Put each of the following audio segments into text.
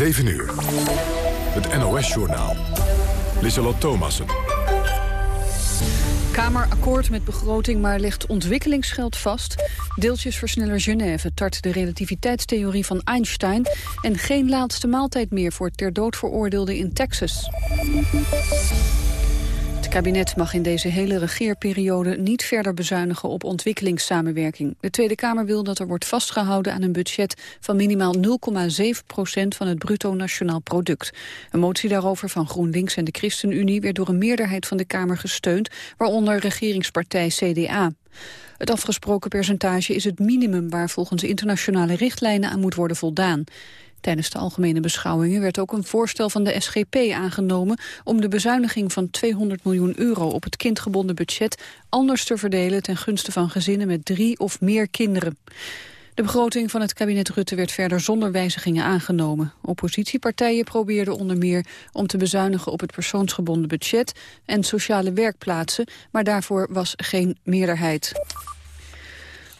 7 uur. Het NOS-journaal. Lissalot Thomassen. Kamer akkoord met begroting, maar legt ontwikkelingsgeld vast. Deeltjesversneller Genève tart de relativiteitstheorie van Einstein... en geen laatste maaltijd meer voor ter dood veroordeelden in Texas. Kabinet mag in deze hele regeerperiode niet verder bezuinigen op ontwikkelingssamenwerking. De Tweede Kamer wil dat er wordt vastgehouden aan een budget van minimaal 0,7 procent van het bruto nationaal product. Een motie daarover van GroenLinks en de ChristenUnie werd door een meerderheid van de Kamer gesteund, waaronder regeringspartij CDA. Het afgesproken percentage is het minimum waar volgens internationale richtlijnen aan moet worden voldaan. Tijdens de algemene beschouwingen werd ook een voorstel van de SGP aangenomen om de bezuiniging van 200 miljoen euro op het kindgebonden budget anders te verdelen ten gunste van gezinnen met drie of meer kinderen. De begroting van het kabinet Rutte werd verder zonder wijzigingen aangenomen. Oppositiepartijen probeerden onder meer om te bezuinigen op het persoonsgebonden budget en sociale werkplaatsen, maar daarvoor was geen meerderheid.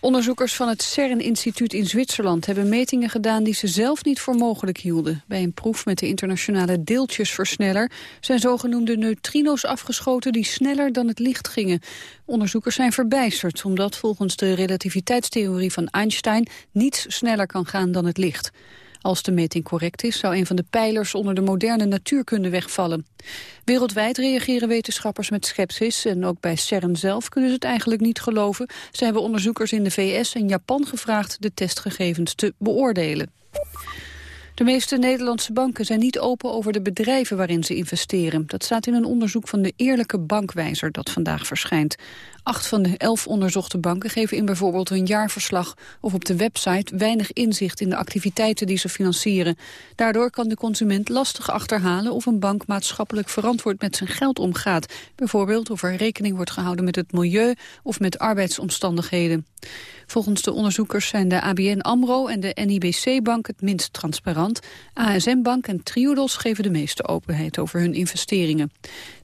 Onderzoekers van het CERN-instituut in Zwitserland hebben metingen gedaan die ze zelf niet voor mogelijk hielden. Bij een proef met de internationale deeltjesversneller zijn zogenoemde neutrino's afgeschoten die sneller dan het licht gingen. Onderzoekers zijn verbijsterd omdat volgens de relativiteitstheorie van Einstein niets sneller kan gaan dan het licht. Als de meting correct is, zou een van de pijlers onder de moderne natuurkunde wegvallen. Wereldwijd reageren wetenschappers met sceptisch en ook bij CERN zelf kunnen ze het eigenlijk niet geloven. Ze hebben onderzoekers in de VS en Japan gevraagd de testgegevens te beoordelen. De meeste Nederlandse banken zijn niet open over de bedrijven waarin ze investeren. Dat staat in een onderzoek van de Eerlijke Bankwijzer dat vandaag verschijnt. Acht van de elf onderzochte banken geven in bijvoorbeeld hun jaarverslag of op de website weinig inzicht in de activiteiten die ze financieren. Daardoor kan de consument lastig achterhalen of een bank maatschappelijk verantwoord met zijn geld omgaat. Bijvoorbeeld of er rekening wordt gehouden met het milieu of met arbeidsomstandigheden. Volgens de onderzoekers zijn de ABN AMRO en de NIBC-bank het minst transparant. ASM-bank en Triodos geven de meeste openheid over hun investeringen.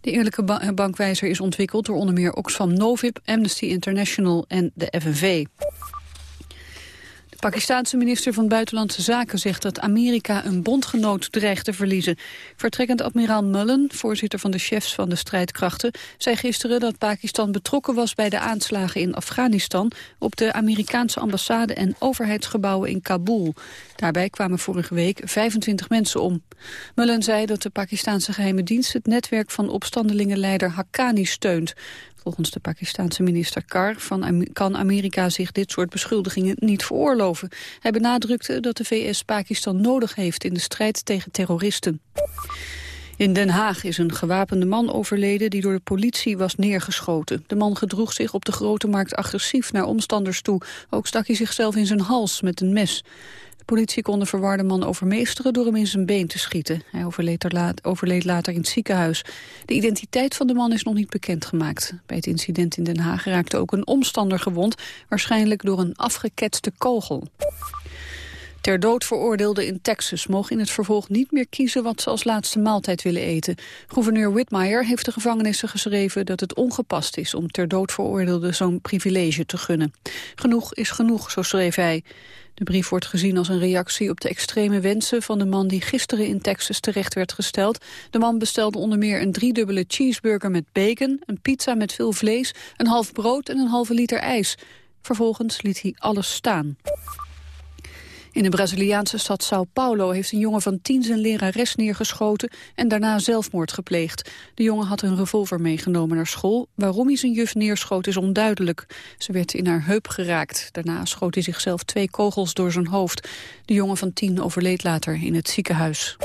De Eerlijke Bankwijzer is ontwikkeld door onder meer Oxfam Novib, Amnesty International en de FNV. Pakistaanse minister van Buitenlandse Zaken zegt dat Amerika een bondgenoot dreigt te verliezen. Vertrekkend admiraal Mullen, voorzitter van de chefs van de strijdkrachten, zei gisteren dat Pakistan betrokken was bij de aanslagen in Afghanistan op de Amerikaanse ambassade en overheidsgebouwen in Kabul. Daarbij kwamen vorige week 25 mensen om. Mullen zei dat de Pakistanse geheime dienst het netwerk van opstandelingenleider Haqqani steunt. Volgens de Pakistanse minister Kar van, kan Amerika zich dit soort beschuldigingen niet veroorloven. Hij benadrukte dat de VS Pakistan nodig heeft in de strijd tegen terroristen. In Den Haag is een gewapende man overleden die door de politie was neergeschoten. De man gedroeg zich op de grote markt agressief naar omstanders toe. Ook stak hij zichzelf in zijn hals met een mes politie kon de verwarde man overmeesteren door hem in zijn been te schieten. Hij overleed, overleed, later in het ziekenhuis. De identiteit van de man is nog niet bekendgemaakt. Bij het incident in Den Haag raakte ook een omstander gewond, waarschijnlijk door een afgeketste kogel. Ter dood veroordeelden in Texas mogen in het vervolg niet meer kiezen wat ze als laatste maaltijd willen eten. Gouverneur Whitmire heeft de gevangenissen geschreven dat het ongepast is om ter dood veroordeelden zo'n privilege te gunnen. Genoeg is genoeg, zo schreef hij. De brief wordt gezien als een reactie op de extreme wensen van de man die gisteren in Texas terecht werd gesteld. De man bestelde onder meer een driedubbele cheeseburger met bacon, een pizza met veel vlees, een half brood en een halve liter ijs. Vervolgens liet hij alles staan. In de Braziliaanse stad Sao Paulo heeft een jongen van tien zijn lerares neergeschoten en daarna zelfmoord gepleegd. De jongen had een revolver meegenomen naar school. Waarom hij zijn juf neerschoot is onduidelijk. Ze werd in haar heup geraakt. Daarna schoot hij zichzelf twee kogels door zijn hoofd. De jongen van tien overleed later in het ziekenhuis.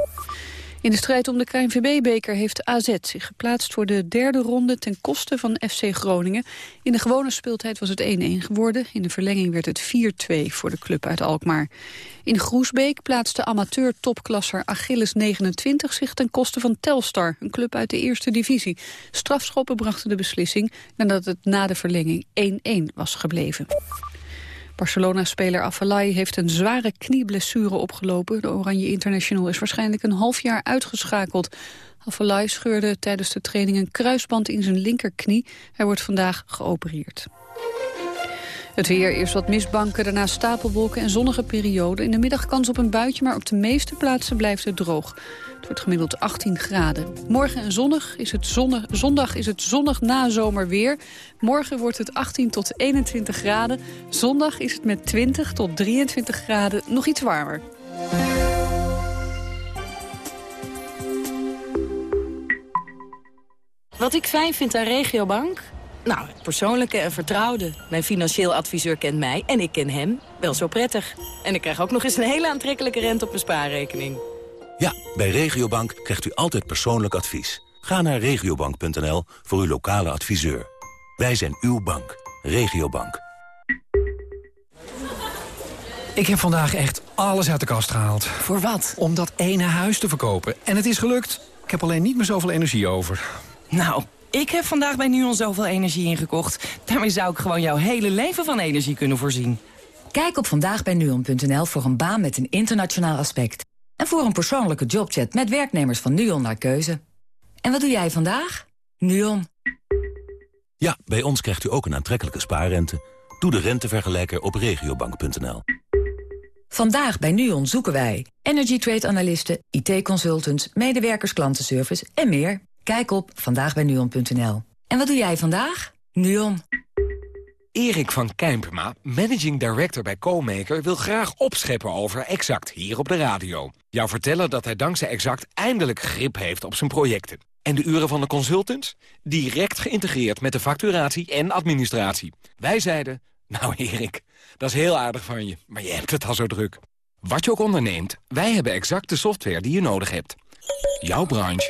In de strijd om de KNVB-beker heeft AZ zich geplaatst voor de derde ronde ten koste van FC Groningen. In de gewone speeltijd was het 1-1 geworden. In de verlenging werd het 4-2 voor de club uit Alkmaar. In Groesbeek plaatste amateur-topklasser Achilles 29 zich ten koste van Telstar, een club uit de eerste divisie. Strafschoppen brachten de beslissing nadat het na de verlenging 1-1 was gebleven. Barcelona-speler Afellay heeft een zware knieblessure opgelopen. De Oranje International is waarschijnlijk een half jaar uitgeschakeld. Afellay scheurde tijdens de training een kruisband in zijn linkerknie. Hij wordt vandaag geopereerd. Het weer, eerst wat mistbanken, daarna stapelwolken en zonnige perioden. In de middag kans op een buitje, maar op de meeste plaatsen blijft het droog. Het wordt gemiddeld 18 graden. Morgen en zonnig is het zonnig, zondag is het zonnig na zomerweer. Morgen wordt het 18 tot 21 graden. Zondag is het met 20 tot 23 graden nog iets warmer. Wat ik fijn vind aan Regiobank? Nou, het persoonlijke en vertrouwde. Mijn financieel adviseur kent mij en ik ken hem wel zo prettig. En ik krijg ook nog eens een hele aantrekkelijke rente op mijn spaarrekening. Ja, bij Regiobank krijgt u altijd persoonlijk advies. Ga naar regiobank.nl voor uw lokale adviseur. Wij zijn uw bank. Regiobank. Ik heb vandaag echt alles uit de kast gehaald. Voor wat? Om dat ene huis te verkopen. En het is gelukt. Ik heb alleen niet meer zoveel energie over. Nou, ik heb vandaag bij NUON zoveel energie ingekocht. Daarmee zou ik gewoon jouw hele leven van energie kunnen voorzien. Kijk op vandaagbijnuon.nl voor een baan met een internationaal aspect. En voor een persoonlijke jobchat met werknemers van NUON naar keuze. En wat doe jij vandaag? NUON. Ja, bij ons krijgt u ook een aantrekkelijke spaarrente. Doe de rentevergelijker op regiobank.nl. Vandaag bij NUON zoeken wij energy trade analisten, IT-consultants, medewerkers klantenservice en meer. Kijk op vandaagbijnuon.nl. En wat doe jij vandaag? NUON. Erik van Kijmpema, managing director bij CoMaker... wil graag opscheppen over Exact hier op de radio. Jou vertellen dat hij dankzij Exact eindelijk grip heeft op zijn projecten. En de uren van de consultants? Direct geïntegreerd met de facturatie en administratie. Wij zeiden, nou Erik, dat is heel aardig van je, maar je hebt het al zo druk. Wat je ook onderneemt, wij hebben exact de software die je nodig hebt. Jouw branche,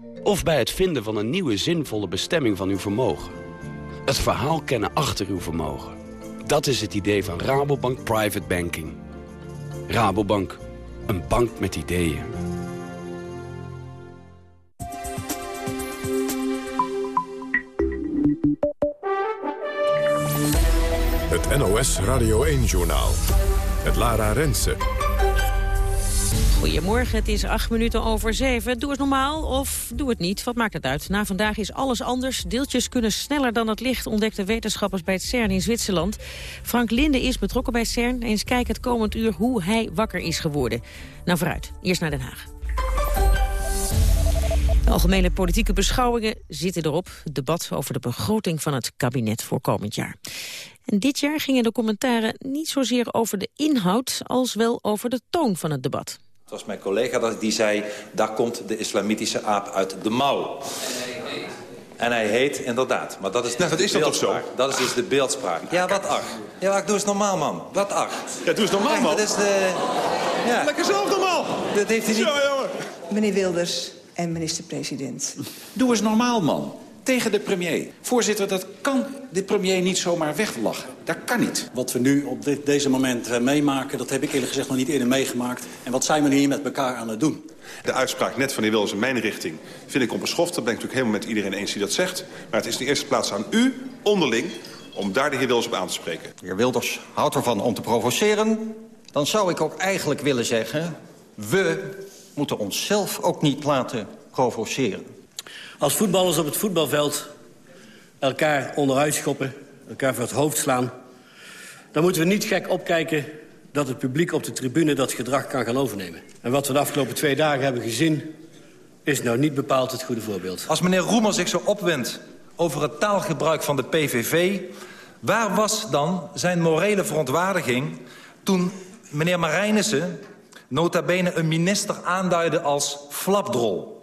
Of bij het vinden van een nieuwe zinvolle bestemming van uw vermogen. Het verhaal kennen achter uw vermogen. Dat is het idee van Rabobank Private Banking. Rabobank, een bank met ideeën. Het NOS Radio 1-journaal. Het Lara Rensen. Goedemorgen, het is acht minuten over zeven. Doe het normaal of doe het niet, wat maakt het uit? Na vandaag is alles anders. Deeltjes kunnen sneller dan het licht, ontdekten wetenschappers bij het CERN in Zwitserland. Frank Linde is betrokken bij CERN. Eens kijken het komend uur hoe hij wakker is geworden. Nou vooruit, eerst naar Den Haag. Algemene politieke beschouwingen zitten erop. Het debat over de begroting van het kabinet voor komend jaar. En dit jaar gingen de commentaren niet zozeer over de inhoud... als wel over de toon van het debat. Het was mijn collega die zei, daar komt de islamitische aap uit de mouw. En hij heet inderdaad. Maar dat is, nou, dat is dat toch zo? Dat is dus de beeldspraak. Ja, wat ach. Ja, ik doe eens normaal, man. Wat ach. Ja, doe eens normaal, man. Dat is de... Ja. Lekker zelf normaal. Dat heeft hij niet... Zo, jongen. Meneer Wilders en minister-president. Doe eens normaal, man. Tegen de premier. Voorzitter, dat kan de premier niet zomaar weglachen. Dat kan niet. Wat we nu op dit, deze moment uh, meemaken, dat heb ik eerlijk gezegd nog niet eerder meegemaakt. En wat zijn we hier met elkaar aan het doen? De uitspraak net van de heer Wilders in mijn richting vind ik onbeschoft. Dat ben ik natuurlijk helemaal met iedereen eens die dat zegt. Maar het is in de eerste plaats aan u, onderling, om daar de heer Wilders op aan te spreken. De heer Wilders houdt ervan om te provoceren. Dan zou ik ook eigenlijk willen zeggen... we moeten onszelf ook niet laten provoceren. Als voetballers op het voetbalveld elkaar onderuit schoppen, elkaar voor het hoofd slaan... dan moeten we niet gek opkijken dat het publiek op de tribune dat gedrag kan gaan overnemen. En wat we de afgelopen twee dagen hebben gezien... is nou niet bepaald het goede voorbeeld. Als meneer Roemer zich zo opwindt over het taalgebruik van de PVV... waar was dan zijn morele verontwaardiging... toen meneer Marijnissen nota bene een minister aanduidde als flapdrol...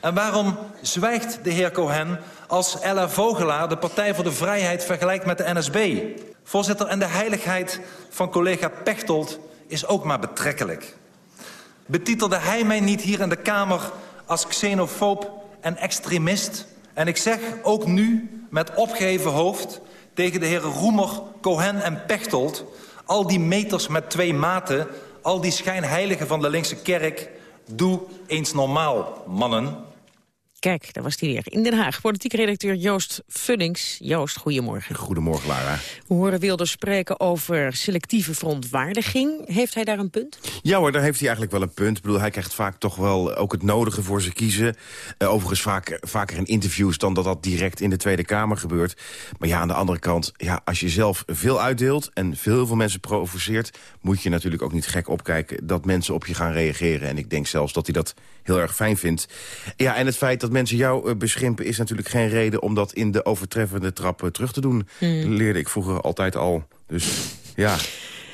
En waarom zwijgt de heer Cohen als Ella Vogelaar de Partij voor de Vrijheid vergelijkt met de NSB? Voorzitter, en de heiligheid van collega Pechtold is ook maar betrekkelijk. Betitelde hij mij niet hier in de Kamer als xenofoob en extremist? En ik zeg ook nu met opgeheven hoofd tegen de heren Roemer, Cohen en Pechtold... Al die meters met twee maten, al die schijnheiligen van de linkse kerk... doe eens normaal, mannen. Kijk, daar was hij weer. In Den Haag, politiek redacteur Joost Vullings. Joost, goedemorgen. Goedemorgen, Lara. We horen Wilders spreken over selectieve verontwaardiging. Heeft hij daar een punt? Ja hoor, daar heeft hij eigenlijk wel een punt. Ik bedoel, hij krijgt vaak toch wel ook het nodige voor ze kiezen. Uh, overigens vaak, vaker in interviews dan dat dat direct in de Tweede Kamer gebeurt. Maar ja, aan de andere kant, ja, als je zelf veel uitdeelt... en veel, veel mensen provoceert... moet je natuurlijk ook niet gek opkijken dat mensen op je gaan reageren. En ik denk zelfs dat hij dat heel erg fijn vindt. Ja, en het feit dat mensen jou uh, beschimpen... is natuurlijk geen reden om dat in de overtreffende trap uh, terug te doen. Hmm. Leerde ik vroeger altijd al. Dus ja...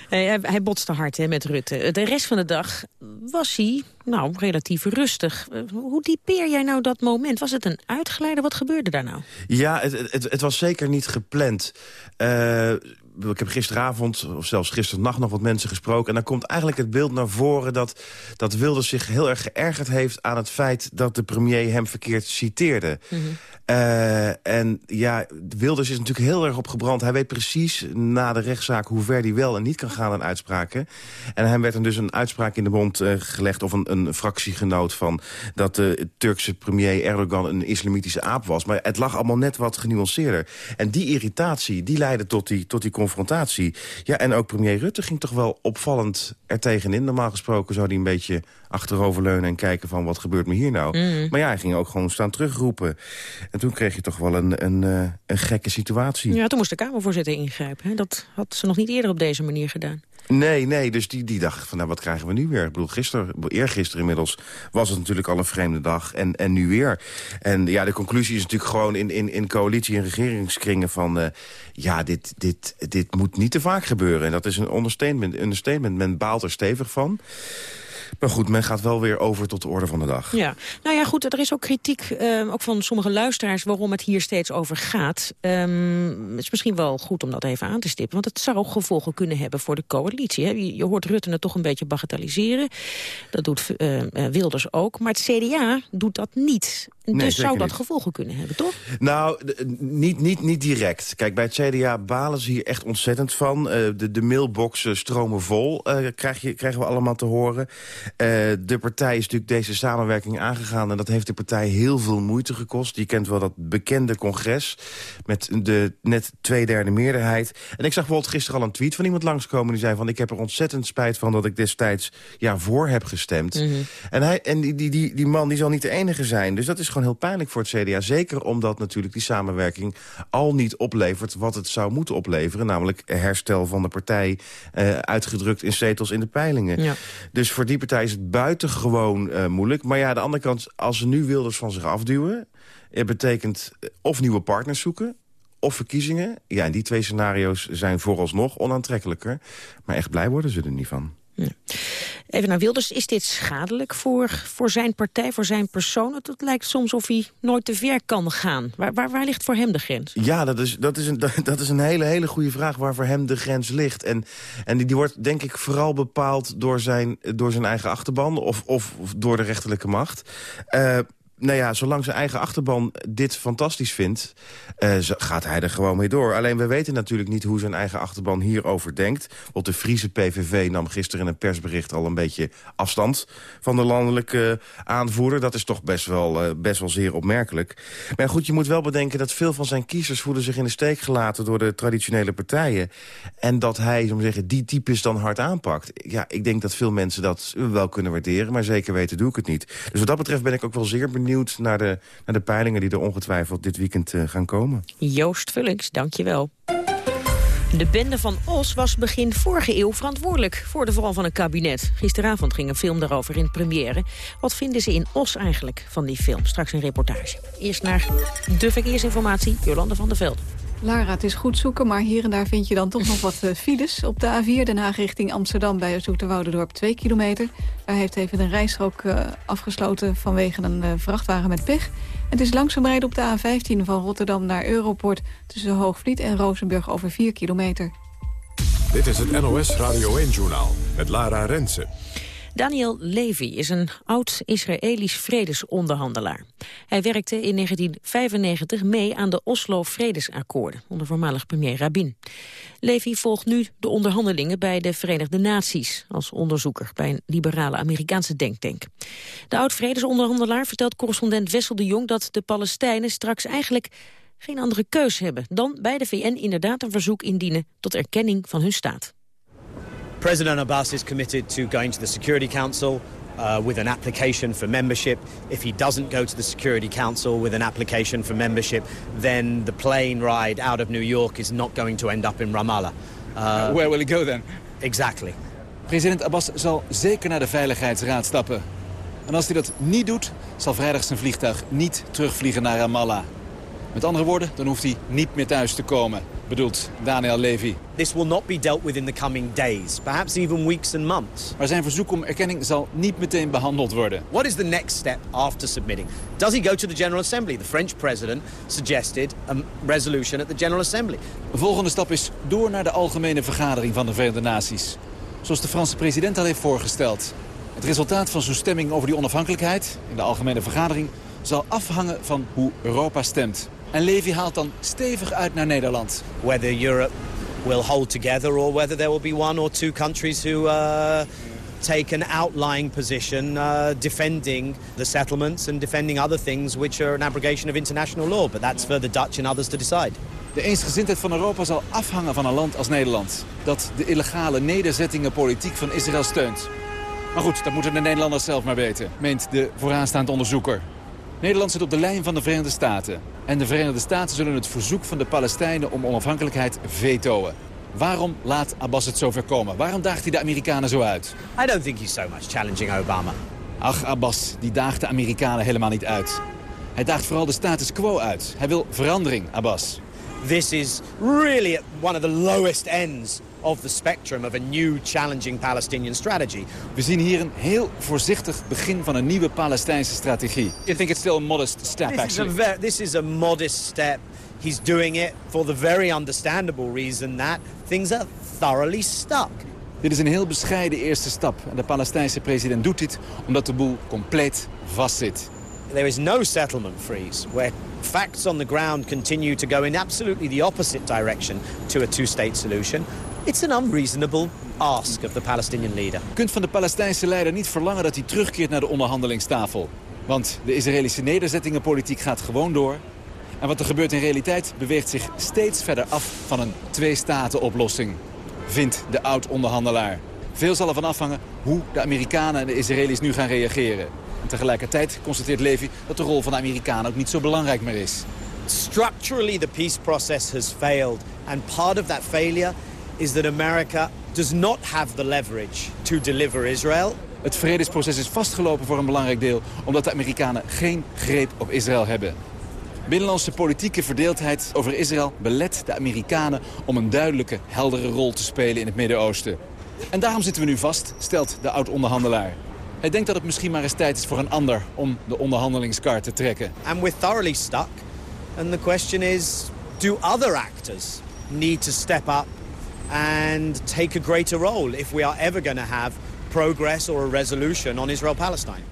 Hij, hij botste hard hè, met Rutte. De rest van de dag was hij nou, relatief rustig. Uh, hoe typeer jij nou dat moment? Was het een uitgeleider? Wat gebeurde daar nou? Ja, het, het, het was zeker niet gepland. Uh, ik heb gisteravond, of zelfs gisternacht nog wat mensen gesproken... en dan komt eigenlijk het beeld naar voren dat, dat Wilders zich heel erg geërgerd heeft... aan het feit dat de premier hem verkeerd citeerde. Mhm. Mm -hmm. uh, en ja, Wilders is natuurlijk heel erg opgebrand. Hij weet precies na de rechtszaak hoe ver hij wel en niet kan gaan aan uitspraken. En hem werd er dus een uitspraak in de mond uh, gelegd... of een, een fractiegenoot van dat de Turkse premier Erdogan een islamitische aap was. Maar het lag allemaal net wat genuanceerder. En die irritatie, die leidde tot die, tot die confrontatie. Ja, en ook premier Rutte ging toch wel opvallend er tegenin. Normaal gesproken zou hij een beetje achteroverleunen en kijken van wat gebeurt me hier nou. Mm. Maar ja, hij ging ook gewoon staan terugroepen. En toen kreeg je toch wel een, een, uh, een gekke situatie. Ja, toen moest de Kamervoorzitter ingrijpen. Hè? Dat had ze nog niet eerder op deze manier gedaan. Nee, nee, dus die, die dacht van nou, wat krijgen we nu weer? Ik bedoel, gisteren, eergisteren inmiddels was het natuurlijk al een vreemde dag en, en nu weer. En ja, de conclusie is natuurlijk gewoon in, in, in coalitie- en regeringskringen van... Uh, ja, dit, dit, dit moet niet te vaak gebeuren. En dat is een understatement. understatement. Men baalt er stevig van. Maar goed, men gaat wel weer over tot de orde van de dag. Ja, nou ja, goed, er is ook kritiek, uh, ook van sommige luisteraars... waarom het hier steeds over gaat. Um, het is misschien wel goed om dat even aan te stippen... want het zou gevolgen kunnen hebben voor de coalitie. Hè? Je, hoort Rutte het toch een beetje bagatelliseren. Dat doet uh, uh, Wilders ook. Maar het CDA doet dat niet. Dus nee, zou dat niet. gevolgen kunnen hebben, toch? Nou, niet, niet, niet direct. Kijk, bij het CDA balen ze hier echt ontzettend van. Uh, de, de mailboxen stromen vol, uh, krijg je, krijgen we allemaal te horen. Uh, de partij is natuurlijk deze samenwerking aangegaan... en dat heeft de partij heel veel moeite gekost. Je kent wel dat bekende congres met de net twee derde meerderheid. En ik zag bijvoorbeeld gisteren al een tweet van iemand langskomen... die zei van, ik heb er ontzettend spijt van dat ik destijds ja, voor heb gestemd. Mhm. Mm -hmm. En, hij, en die, die, die, die man die zal niet de enige zijn. Dus dat is gewoon heel pijnlijk voor het CDA. Zeker omdat natuurlijk die samenwerking al niet oplevert... wat het zou moeten opleveren. Namelijk herstel van de partij uh, uitgedrukt in zetels in de peilingen. Ja. Dus voor die partij is het buitengewoon uh, moeilijk. Maar ja, aan de andere kant, als ze nu Wilders van zich afduwen... het betekent of nieuwe partners zoeken of verkiezingen. Ja, en die twee scenario's zijn vooralsnog onaantrekkelijker. Maar echt blij worden ze er niet van. Ja. Even naar Wilders. Is dit schadelijk voor, voor zijn partij, voor zijn persoon? Het, lijkt soms of hij nooit te ver kan gaan. Waar, waar, waar ligt voor hem de grens? Ja, dat is, dat is, een, dat is een hele, hele goede vraag waar voor hem de grens ligt. En, en die, die wordt denk ik vooral bepaald door zijn, door zijn eigen achterban... of, of, of door de rechterlijke macht. Uh, nou ja, zolang zijn eigen achterban dit fantastisch vindt... Uh, gaat hij er gewoon mee door. Alleen we weten natuurlijk niet hoe zijn eigen achterban hierover denkt. Want de Friese PVV nam gisteren in een persbericht al een beetje afstand... van de landelijke aanvoerder. Dat is toch best wel, uh, best wel zeer opmerkelijk. Maar goed, je moet wel bedenken dat veel van zijn kiezers... voelen zich in de steek gelaten door de traditionele partijen. En dat hij, zo zeggen, die types dan hard aanpakt. Ja, ik denk dat veel mensen dat wel kunnen waarderen... maar zeker weten doe ik het niet. Dus wat dat betreft ben ik ook wel zeer benieuwd naar de, naar de peilingen die er ongetwijfeld dit weekend uh, gaan komen. Joost Vullings, dankjewel. De bende van Os was begin vorige eeuw verantwoordelijk voor de val van een kabinet. Gisteravond ging een film daarover in première. Wat vinden ze in Os eigenlijk van die film? Straks een reportage. Eerst naar de verkeersinformatie, Jolande van der Veld. Lara, het is goed zoeken, maar hier en daar vind je dan toch nog wat uh, files. Op de A4 Den Haag richting Amsterdam bij Zoeterwoudendorp 2 kilometer. Daar heeft even een rijstrook uh, afgesloten vanwege een uh, vrachtwagen met pech. Het is langzaam rijden op de A15 van Rotterdam naar Europort... tussen Hoogvliet en Rozenburg over 4 kilometer. Dit is het NOS Radio 1-journaal met Lara Rensen. Daniel Levy is een oud-Israëlisch vredesonderhandelaar. Hij werkte in 1995 mee aan de Oslo-vredesakkoorden onder voormalig premier Rabin. Levy volgt nu de onderhandelingen bij de Verenigde Naties als onderzoeker bij een liberale Amerikaanse denktank. De oud-vredesonderhandelaar vertelt correspondent Wessel de Jong dat de Palestijnen straks eigenlijk geen andere keus hebben dan bij de VN inderdaad een verzoek indienen tot erkenning van hun staat. President Abbas is committed to going to the Security Council uh, with an application for membership. If he doesn't go to the Security Council with an application for membership, then the plane ride out of New York is not going to end up in Ramallah. Uh, Where will he go then? Exactly. President Abbas zal zeker naar de Veiligheidsraad stappen. En als hij dat niet doet, zal vrijdag zijn vliegtuig niet terugvliegen naar Ramallah. Met andere woorden, dan hoeft hij niet meer thuis te komen, bedoelt Daniel Levy. This will not be dealt with in the coming days, perhaps even weeks and months. Maar zijn verzoek om erkenning zal niet meteen behandeld worden. What is the next step after submitting? Does he go to the General Assembly? The French president suggested a resolution at the General Assembly. De volgende stap is door naar de algemene vergadering van de Verenigde Naties. Zoals de Franse president al heeft voorgesteld. Het resultaat van zo'n stemming over die onafhankelijkheid in de algemene vergadering zal afhangen van hoe Europa stemt. En Levy haalt dan stevig uit naar Nederland. Whether Europe will hold together or whether there will be one or two countries who uh, take an outlying position uh, defending the settlements and defending other things which are an abrogation of international law. But that's for the Dutch and others to decide. De eensgezindheid van Europa zal afhangen van een land als Nederland. Dat de illegale nederzettingenpolitiek van Israël steunt. Maar goed, dat moeten de Nederlanders zelf maar weten, meent de vooraanstaand onderzoeker. Nederland zit op de lijn van de Verenigde Staten. En de Verenigde Staten zullen het verzoek van de Palestijnen om onafhankelijkheid vetoen. Waarom laat Abbas het zover komen? Waarom daagt hij de Amerikanen zo uit? I don't think he's so much challenging Obama. Ach, Abbas, die daagt de Amerikanen helemaal niet uit. Hij daagt vooral de status quo uit. Hij wil verandering, Abbas. This is really at one of the lowest ends of the spectrum of a new challenging Palestinian strategy. We zien hier een heel voorzichtig begin van een nieuwe Palestijnse strategie. You think it's still a modest step, this actually? Is a this is a modest step. He's doing it for the very understandable reason that things are thoroughly stuck. Dit is een heel bescheiden eerste stap. En de Palestijnse president doet dit omdat de boel compleet vastzit. There is no settlement freeze where facts on the ground continue to go in absolutely the opposite direction to a two-state solution. It's an unreasonable ask of the Palestinian leader. Je kunt van de Palestijnse leider niet verlangen dat hij terugkeert naar de onderhandelingstafel. Want de Israëlische nederzettingenpolitiek gaat gewoon door. En wat er gebeurt in realiteit beweegt zich steeds verder af van een twee-staten-oplossing. Vindt de oud-onderhandelaar. Veel zal ervan afhangen hoe de Amerikanen en de Israëli's nu gaan reageren. En tegelijkertijd constateert Levy dat de rol van de Amerikanen ook niet zo belangrijk meer is. Structurally the peace process has failed. And part of that failure is that America does not have the leverage to deliver Israel. Het vredesproces is vastgelopen voor een belangrijk deel... omdat de Amerikanen geen greep op Israël hebben. Binnenlandse politieke verdeeldheid over Israël belet de Amerikanen... om een duidelijke, heldere rol te spelen in het Midden-Oosten. En daarom zitten we nu vast, stelt de oud-onderhandelaar. Hij denkt dat het misschien maar eens tijd is voor een ander om de onderhandelingskaart te trekken. And we're thoroughly stuck. And the question is, do other actors need to step up and take a greater role if we are ever going to have progress or a resolution on Israel-Palestine?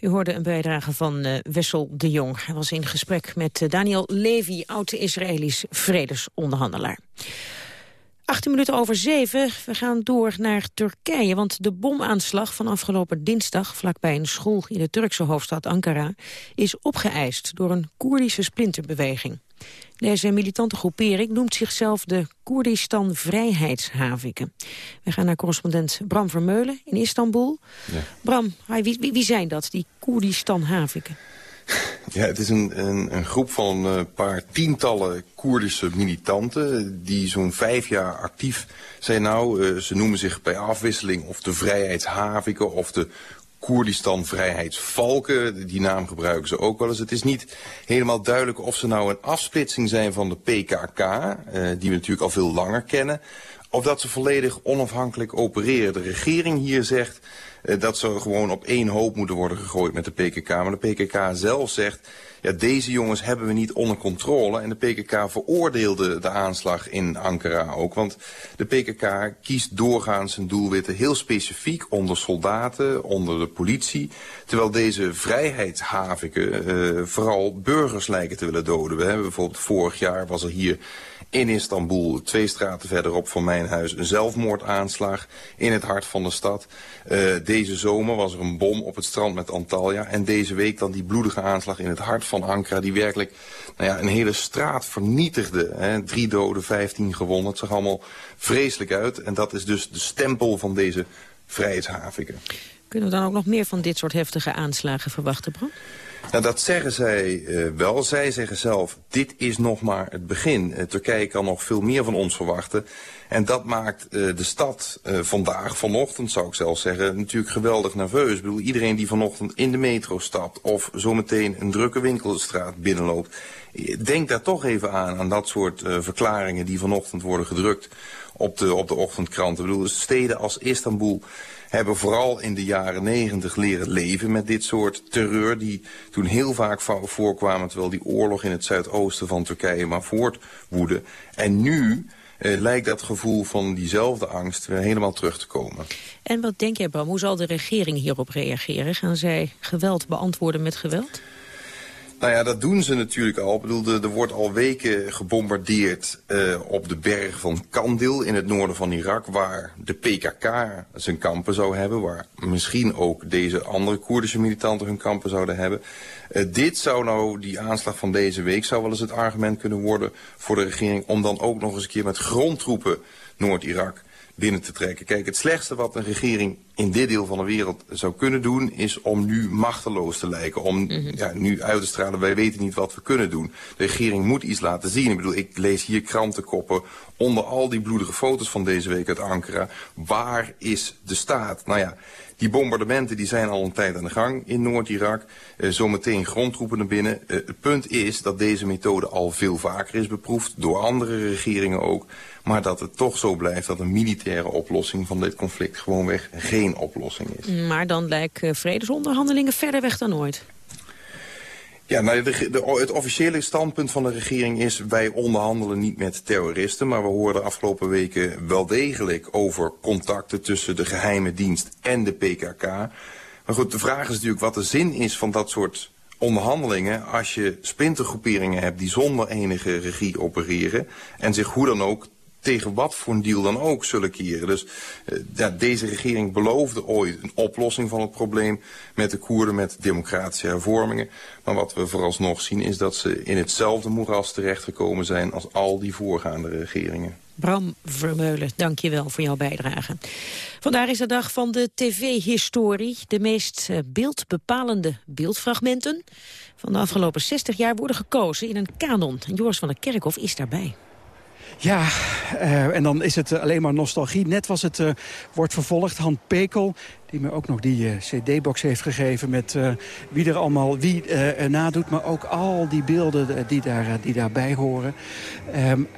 U hoorde een bijdrage van uh, Wessel de Jong. Hij was in gesprek met uh, Daniel Levy, oud-Israëlisch vredesonderhandelaar. 18 minuten over zeven. We gaan door naar Turkije, want de bomaanslag van afgelopen dinsdag... vlakbij een school in de Turkse hoofdstad Ankara... is opgeëist door een Koerdische splinterbeweging. Deze militante groepering noemt zichzelf de Koerdistan Vrijheidshaviken. We gaan naar correspondent Bram Vermeulen in Istanbul. Ja. Bram, wie, wie, zijn dat, die Koerdistan Haviken? Ja, het is een, een, een, groep van een paar tientallen Koerdische militanten... die zo'n vijf jaar actief zijn nou. Uh, ze noemen zich bij afwisseling of de Vrijheidshaviken... of de Koerdistan Vrijheidsvalken. Die naam gebruiken ze ook wel eens. Het is niet helemaal duidelijk of ze nou een afsplitsing zijn van de PKK... Uh, die we natuurlijk al veel langer kennen... of dat ze volledig onafhankelijk opereren. De regering hier zegt... eh, dat ze gewoon op één hoop moeten worden gegooid met de PKK. Maar de PKK zelf zegt, ja, deze jongens hebben we niet onder controle. En de PKK veroordeelde de aanslag in Ankara ook. Want de PKK kiest doorgaans zijn doelwitten heel specifiek onder soldaten, onder de politie. Terwijl deze vrijheidshaviken uh, vooral burgers lijken te willen doden. We hebben bijvoorbeeld vorig jaar was er hier in Istanbul, twee straten verderop van mijn huis, een zelfmoordaanslag in het hart van de stad. Uh, deze zomer was er een bom op het strand met Antalya. En deze week dan die bloedige aanslag in het hart van Ankara... die werkelijk nou ja, een hele straat vernietigde. Hè. Drie doden, vijftien gewonnen. Het zag allemaal vreselijk uit. En dat is dus de stempel van deze vrijheidshaviken. Kunnen we dan ook nog meer van dit soort heftige aanslagen verwachten, Bram? Nou, dat zeggen zij uh, wel. Zij zeggen zelf, dit is nog maar het begin. Uh, Turkije kan nog veel meer van ons verwachten. En dat maakt uh, de stad vandaag, vanochtend zou ik zelfs zeggen, natuurlijk geweldig nerveus. Ik bedoel, iedereen die vanochtend in de metro stapt of zometeen een drukke winkelstraat binnenloopt. Denk daar toch even aan, aan dat soort verklaringen die vanochtend worden gedrukt op de, op de ochtendkranten. Ik bedoel, steden als Istanbul hebben vooral in de jaren negentig leren leven met dit soort terreur... die toen heel vaak voorkwamen terwijl die oorlog in het zuidoosten van Turkije maar voortwoedde. En nu eh, lijkt dat gevoel van diezelfde angst weer helemaal terug te komen. En wat denk jij, Bram, hoe zal de regering hierop reageren? Gaan zij geweld beantwoorden met geweld? Nou ja, dat doen ze natuurlijk al. Ik bedoel, er, wordt al weken gebombardeerd uh, op de berg van Kandil in het noorden van Irak... waar de PKK zijn kampen zou hebben... waar misschien ook deze andere Koerdische militanten hun kampen zouden hebben. Uh, dit zou nou, die aanslag van deze week, zou wel eens het argument kunnen worden voor de regering... om dan ook nog eens een keer met grondtroepen Noord-Irak binnen te trekken. Kijk, het slechtste wat een regering in dit deel van de wereld zou kunnen doen... is om nu machteloos te lijken. Om mhm. ja, nu uit te stralen, wij weten niet wat we kunnen doen. De regering moet iets laten zien. Ik bedoel, ik lees hier krantenkoppen onder al die bloedige foto's van deze week uit Ankara. Waar is de staat? Nou ja, die bombardementen die zijn al een tijd aan de gang in Noord-Irak. Uh, zometeen grondtroepen naar binnen. Uh, het punt is dat deze methode al veel vaker is beproefd. Door andere regeringen ook. Maar dat het toch zo blijft dat een militaire oplossing van dit conflict gewoonweg geen oplossing is. Maar dan lijken vredesonderhandelingen verder weg dan ooit. Ja, nou, de, de, het officiële standpunt van de regering is... wij onderhandelen niet met terroristen... maar we hoorden afgelopen weken wel degelijk over contacten... tussen de geheime dienst en de PKK. Maar goed, de vraag is natuurlijk wat de zin is van dat soort onderhandelingen... als je splintergroeperingen hebt die zonder enige regie opereren... en zich hoe dan ook tegen wat voor een deal dan ook zullen keren. Dus ja, deze regering beloofde ooit een oplossing van het probleem met de Koerden, met democratische hervormingen. Maar wat we vooralsnog zien is dat ze in hetzelfde moeras terechtgekomen zijn als al die voorgaande regeringen. Bram Vermeulen, dank je wel voor jouw bijdrage. Vandaag is de dag van de tv-historie. De meest eh, beeldbepalende beeldfragmenten van de afgelopen 60 jaar worden gekozen in een kanon. Joris van der Kerkhof is daarbij. Ja, uh, en dan is het alleen maar nostalgie. Net was het uh, wordt vervolgd. Han Pekel, die me ook nog die uh, cd-box heeft gegeven... met wie er allemaal wie nadoet, maar ook al die beelden die, daar, die daarbij horen. Um,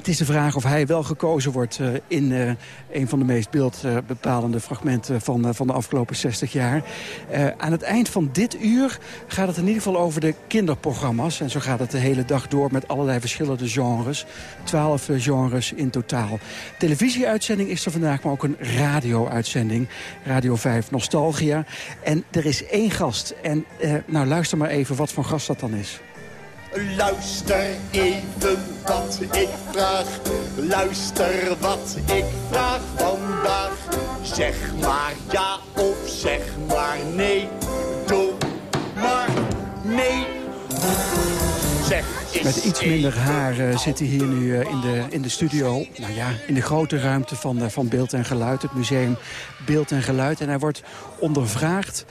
het is de vraag of hij wel gekozen wordt uh, in uh, een van de meest beeldbepalende fragmenten van, uh, van de afgelopen 60 jaar. aan het eind van dit uur gaat het in ieder geval over de kinderprogramma's. En zo gaat het de hele dag door met allerlei verschillende genres. Twaalf genres in totaal. Televisieuitzending is er vandaag, maar ook een radio-uitzending. Radio 5 Nostalgia. En er is één gast. En nou, luister maar even wat voor gast dat dan is. Luister even wat ik vraag. Luister wat ik vraag vandaag. Zeg maar ja of zeg maar nee. Doe maar nee. Zeg Met iets minder haar uh, zit hij hier nu uh, in, de, in de studio. Nou ja, in de grote ruimte van, uh, van Beeld en Geluid. Het museum Beeld en Geluid. En hij wordt ondervraagd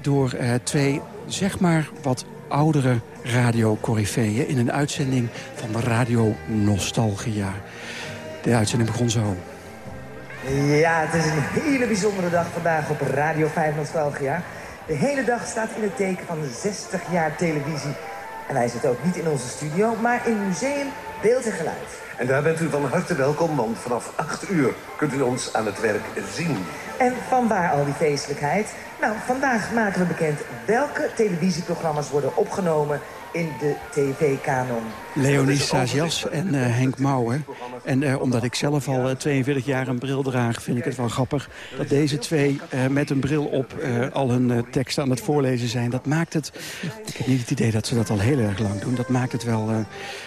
door twee, zeg maar, wat oudere radio in een uitzending van de Radio Nostalgia. De uitzending begon zo. Ja, het is een hele bijzondere dag vandaag op Radio 5 Nostalgia. De hele dag staat in het teken van 60 jaar televisie. En hij zit ook niet in onze studio, maar in museum beeld en geluid. En daar bent u van harte welkom, want vanaf 8 uur kunt u ons aan het werk zien. En van waar al die feestelijkheid? Nou, vandaag maken we bekend welke televisieprogramma's worden opgenomen in de tv-kanon. Leonie Sazias en uh, Henk Mouwen. En uh, omdat ik zelf al uh, 42 jaar een bril draag, vind ik het wel grappig... dat deze twee met een bril op al hun teksten aan het voorlezen zijn. Dat maakt het... Ik heb niet het idee dat ze dat al heel erg lang doen. Dat maakt het wel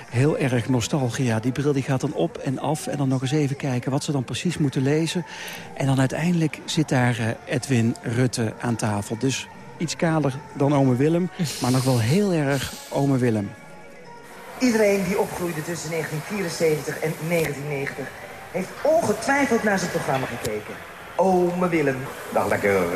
heel erg nostalgia. Die bril die gaat dan op en af en dan nog eens even kijken wat ze dan precies moeten lezen. En dan uiteindelijk zit daar Edwin Rutte aan tafel. Dus iets kaler dan ome Willem, maar nog wel heel erg ome Willem. Iedereen die opgroeide tussen 1974 en 1990 heeft ongetwijfeld naar zijn programma gekeken. Ome Willem. Dag lekker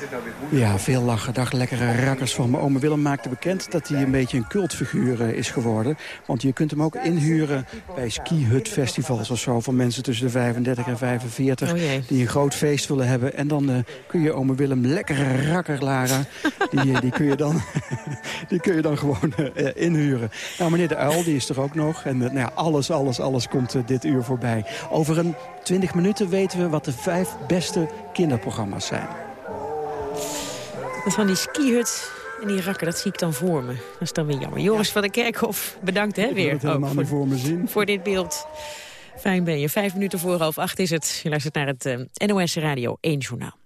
rakkers. Ja, veel lachen. Dag lekkere rakkers van mijn ome Willem maakte bekend dat hij een beetje een cultfiguur eh, is geworden. Want je kunt hem ook inhuren bij ski-hut festivals of zo... van mensen tussen de 35 en 45 die een groot feest willen hebben. En dan uh, kun je ome Willem lekkere rakker, Lara, die, eh, die, kun, je dan, die kun je dan gewoon uh, inhuren. Nou, meneer De Uil, die is er ook nog. En nou ja, alles, alles, alles komt dit uur voorbij. Over een 20 minuten weten we wat de vijf beste kinderprogramma's zijn. Dat van die skihut en die rakker, dat zie ik dan voor me. Dat is dan weer jammer. Joris van der Kerkhof, bedankt hè, weer. Ik het niet voor me zien. Voor dit beeld. Fijn ben je. Vijf minuten voor half acht is het. Je luistert naar het uh, NOS Radio 1 Journaal.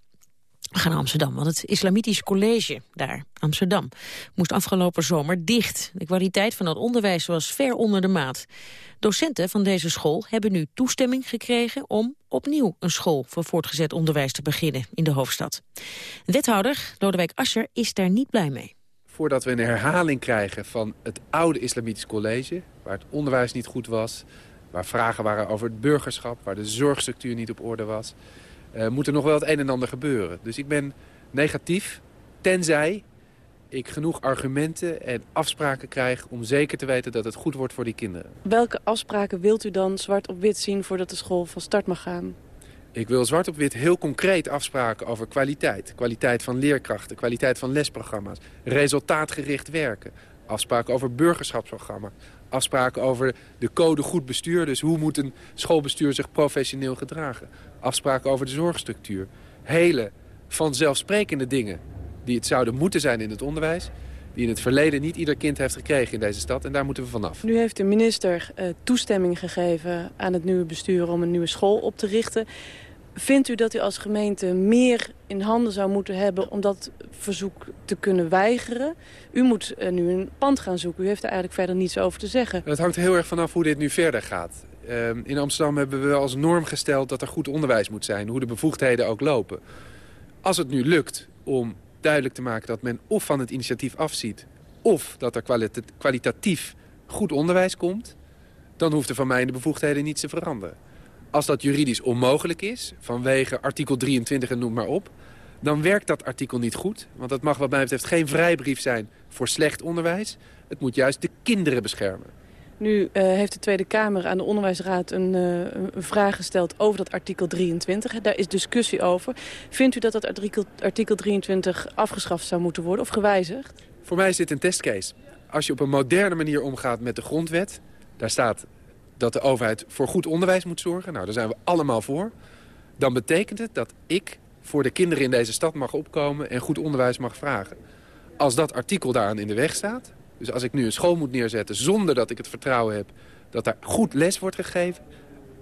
We gaan naar Amsterdam, want het Islamitisch College daar, Amsterdam, moest afgelopen zomer dicht. De kwaliteit van het onderwijs was ver onder de maat. Docenten van deze school hebben nu toestemming gekregen om opnieuw een school voor voortgezet onderwijs te beginnen in de hoofdstad. Wethouder Lodewijk Asscher is daar niet blij mee. Voordat we een herhaling krijgen van het oude Islamitisch College, waar het onderwijs niet goed was, waar vragen waren over het burgerschap, waar de zorgstructuur niet op orde was, uh, moet er nog wel het een en ander gebeuren. Dus ik ben negatief, tenzij ik genoeg argumenten en afspraken krijg... om zeker te weten dat het goed wordt voor die kinderen. Welke afspraken wilt u dan zwart op wit zien voordat de school van start mag gaan? Ik wil zwart op wit heel concreet afspraken over kwaliteit. Kwaliteit van leerkrachten, kwaliteit van lesprogramma's. Resultaatgericht werken. Afspraken over burgerschapsprogramma. Afspraken over de code goed bestuur. Dus hoe moet een schoolbestuur zich professioneel gedragen. Afspraken over de zorgstructuur. Hele vanzelfsprekende dingen die het zouden moeten zijn in het onderwijs... die in het verleden niet ieder kind heeft gekregen in deze stad. En daar moeten we vanaf. Nu heeft de minister uh, toestemming gegeven aan het nieuwe bestuur... om een nieuwe school op te richten. Vindt u dat u als gemeente meer in handen zou moeten hebben... om dat verzoek te kunnen weigeren? U moet uh, nu een pand gaan zoeken. U heeft er eigenlijk verder niets over te zeggen. Het hangt heel erg vanaf hoe dit nu verder gaat. Uh, in Amsterdam hebben we als norm gesteld dat er goed onderwijs moet zijn. Hoe de bevoegdheden ook lopen. Als het nu lukt om duidelijk te maken dat men of van het initiatief afziet... of dat er kwalitatief goed onderwijs komt... dan hoeft er van mij in de bevoegdheden niets te veranderen. Als dat juridisch onmogelijk is, vanwege artikel 23 en noem maar op... dan werkt dat artikel niet goed. Want dat mag wat mij betreft geen vrijbrief zijn voor slecht onderwijs. Het moet juist de kinderen beschermen. Nu uh, heeft de Tweede Kamer aan de Onderwijsraad een, een, vraag gesteld over dat artikel 23. Daar is discussie over. Vindt u dat dat artikel, artikel 23 afgeschaft zou moeten worden of gewijzigd? Voor mij is dit een testcase. Als je op een moderne manier omgaat met de grondwet... daar staat dat de overheid voor goed onderwijs moet zorgen. Nou, daar zijn we allemaal voor. Dan betekent het dat ik voor de kinderen in deze stad mag opkomen... en goed onderwijs mag vragen. Als dat artikel daaraan in de weg staat dus als ik nu een school moet neerzetten zonder dat ik het vertrouwen heb... dat daar goed les wordt gegeven,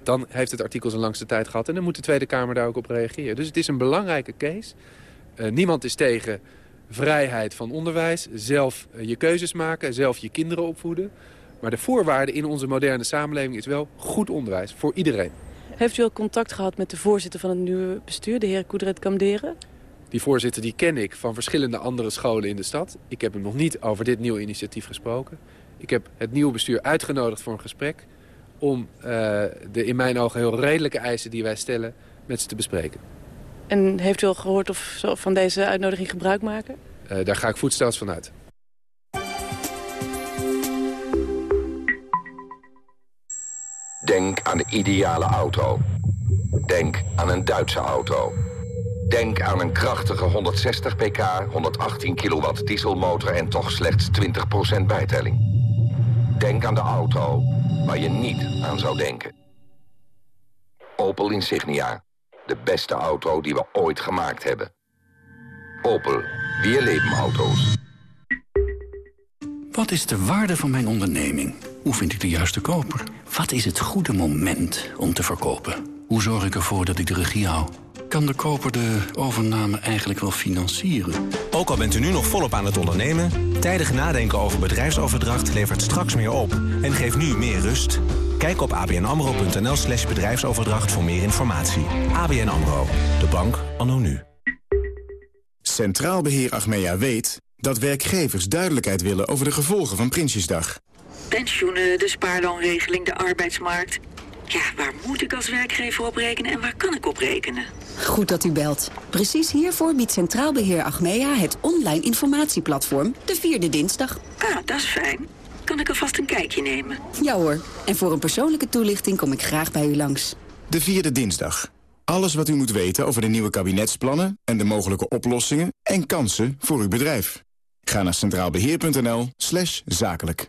dan heeft het artikel zijn langste tijd gehad. En dan moet de Tweede Kamer daar ook op reageren. Dus het is een belangrijke case. Uh, niemand is tegen vrijheid van onderwijs. Zelf uh, je keuzes maken, zelf je kinderen opvoeden. Maar de voorwaarde in onze moderne samenleving is wel goed onderwijs voor iedereen. Heeft u al contact gehad met de voorzitter van het nieuwe bestuur, de heer Koedret Kamderen? Die voorzitter die ken ik van verschillende andere scholen in de stad. Ik heb hem nog niet over dit nieuwe initiatief gesproken. Ik heb het nieuwe bestuur uitgenodigd voor een gesprek... om uh, de in mijn ogen heel redelijke eisen die wij stellen met ze te bespreken. En heeft u al gehoord of ze van deze uitnodiging gebruik maken? Uh, daar ga ik voetstels van uit. Denk aan de ideale auto. Denk aan een Duitse auto. Denk aan een krachtige 160 pk, 118 kilowatt dieselmotor en toch slechts 20% bijtelling. Denk aan de auto waar je niet aan zou denken. Opel Insignia. De beste auto die we ooit gemaakt hebben. Opel. Weer leven auto's. Wat is de waarde van mijn onderneming? Hoe vind ik de juiste koper? Wat is het goede moment om te verkopen? Hoe zorg ik ervoor dat ik de regie hou? Kan de koper de overname eigenlijk wel financieren? Ook al bent u nu nog volop aan het ondernemen... tijdig nadenken over bedrijfsoverdracht levert straks meer op... en geeft nu meer rust. Kijk op abnamro.nl slash bedrijfsoverdracht voor meer informatie. ABN AMRO, de bank anno nu. Centraal Beheer Achmea weet dat werkgevers duidelijkheid willen over de gevolgen van Prinsjesdag. Pensioenen, de spaarloonregeling, de arbeidsmarkt. Ja, waar moet ik als werkgever op rekenen en waar kan ik op rekenen? Goed dat u belt. Precies hiervoor biedt Centraal Beheer Achmea het online informatieplatform de vierde dinsdag. Ah, dat is fijn. Kan ik alvast een kijkje nemen? Ja hoor. En voor een persoonlijke toelichting kom ik graag bij u langs. De vierde dinsdag. Alles wat u moet weten over de nieuwe kabinetsplannen en de mogelijke oplossingen en kansen voor uw bedrijf. Ga naar centraalbeheer.nl slash zakelijk.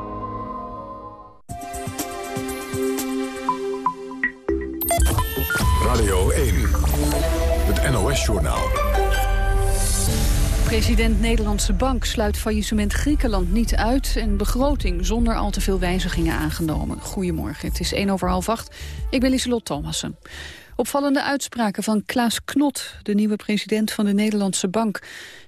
NOS-journaal. President Nederlandse Bank sluit faillissement Griekenland niet uit... en begroting zonder al te veel wijzigingen aangenomen. Goedemorgen, het is 1 over half 8. Ik ben Lieselot Thomassen. Opvallende uitspraken van Klaas Knot, de nieuwe president van de Nederlandse Bank.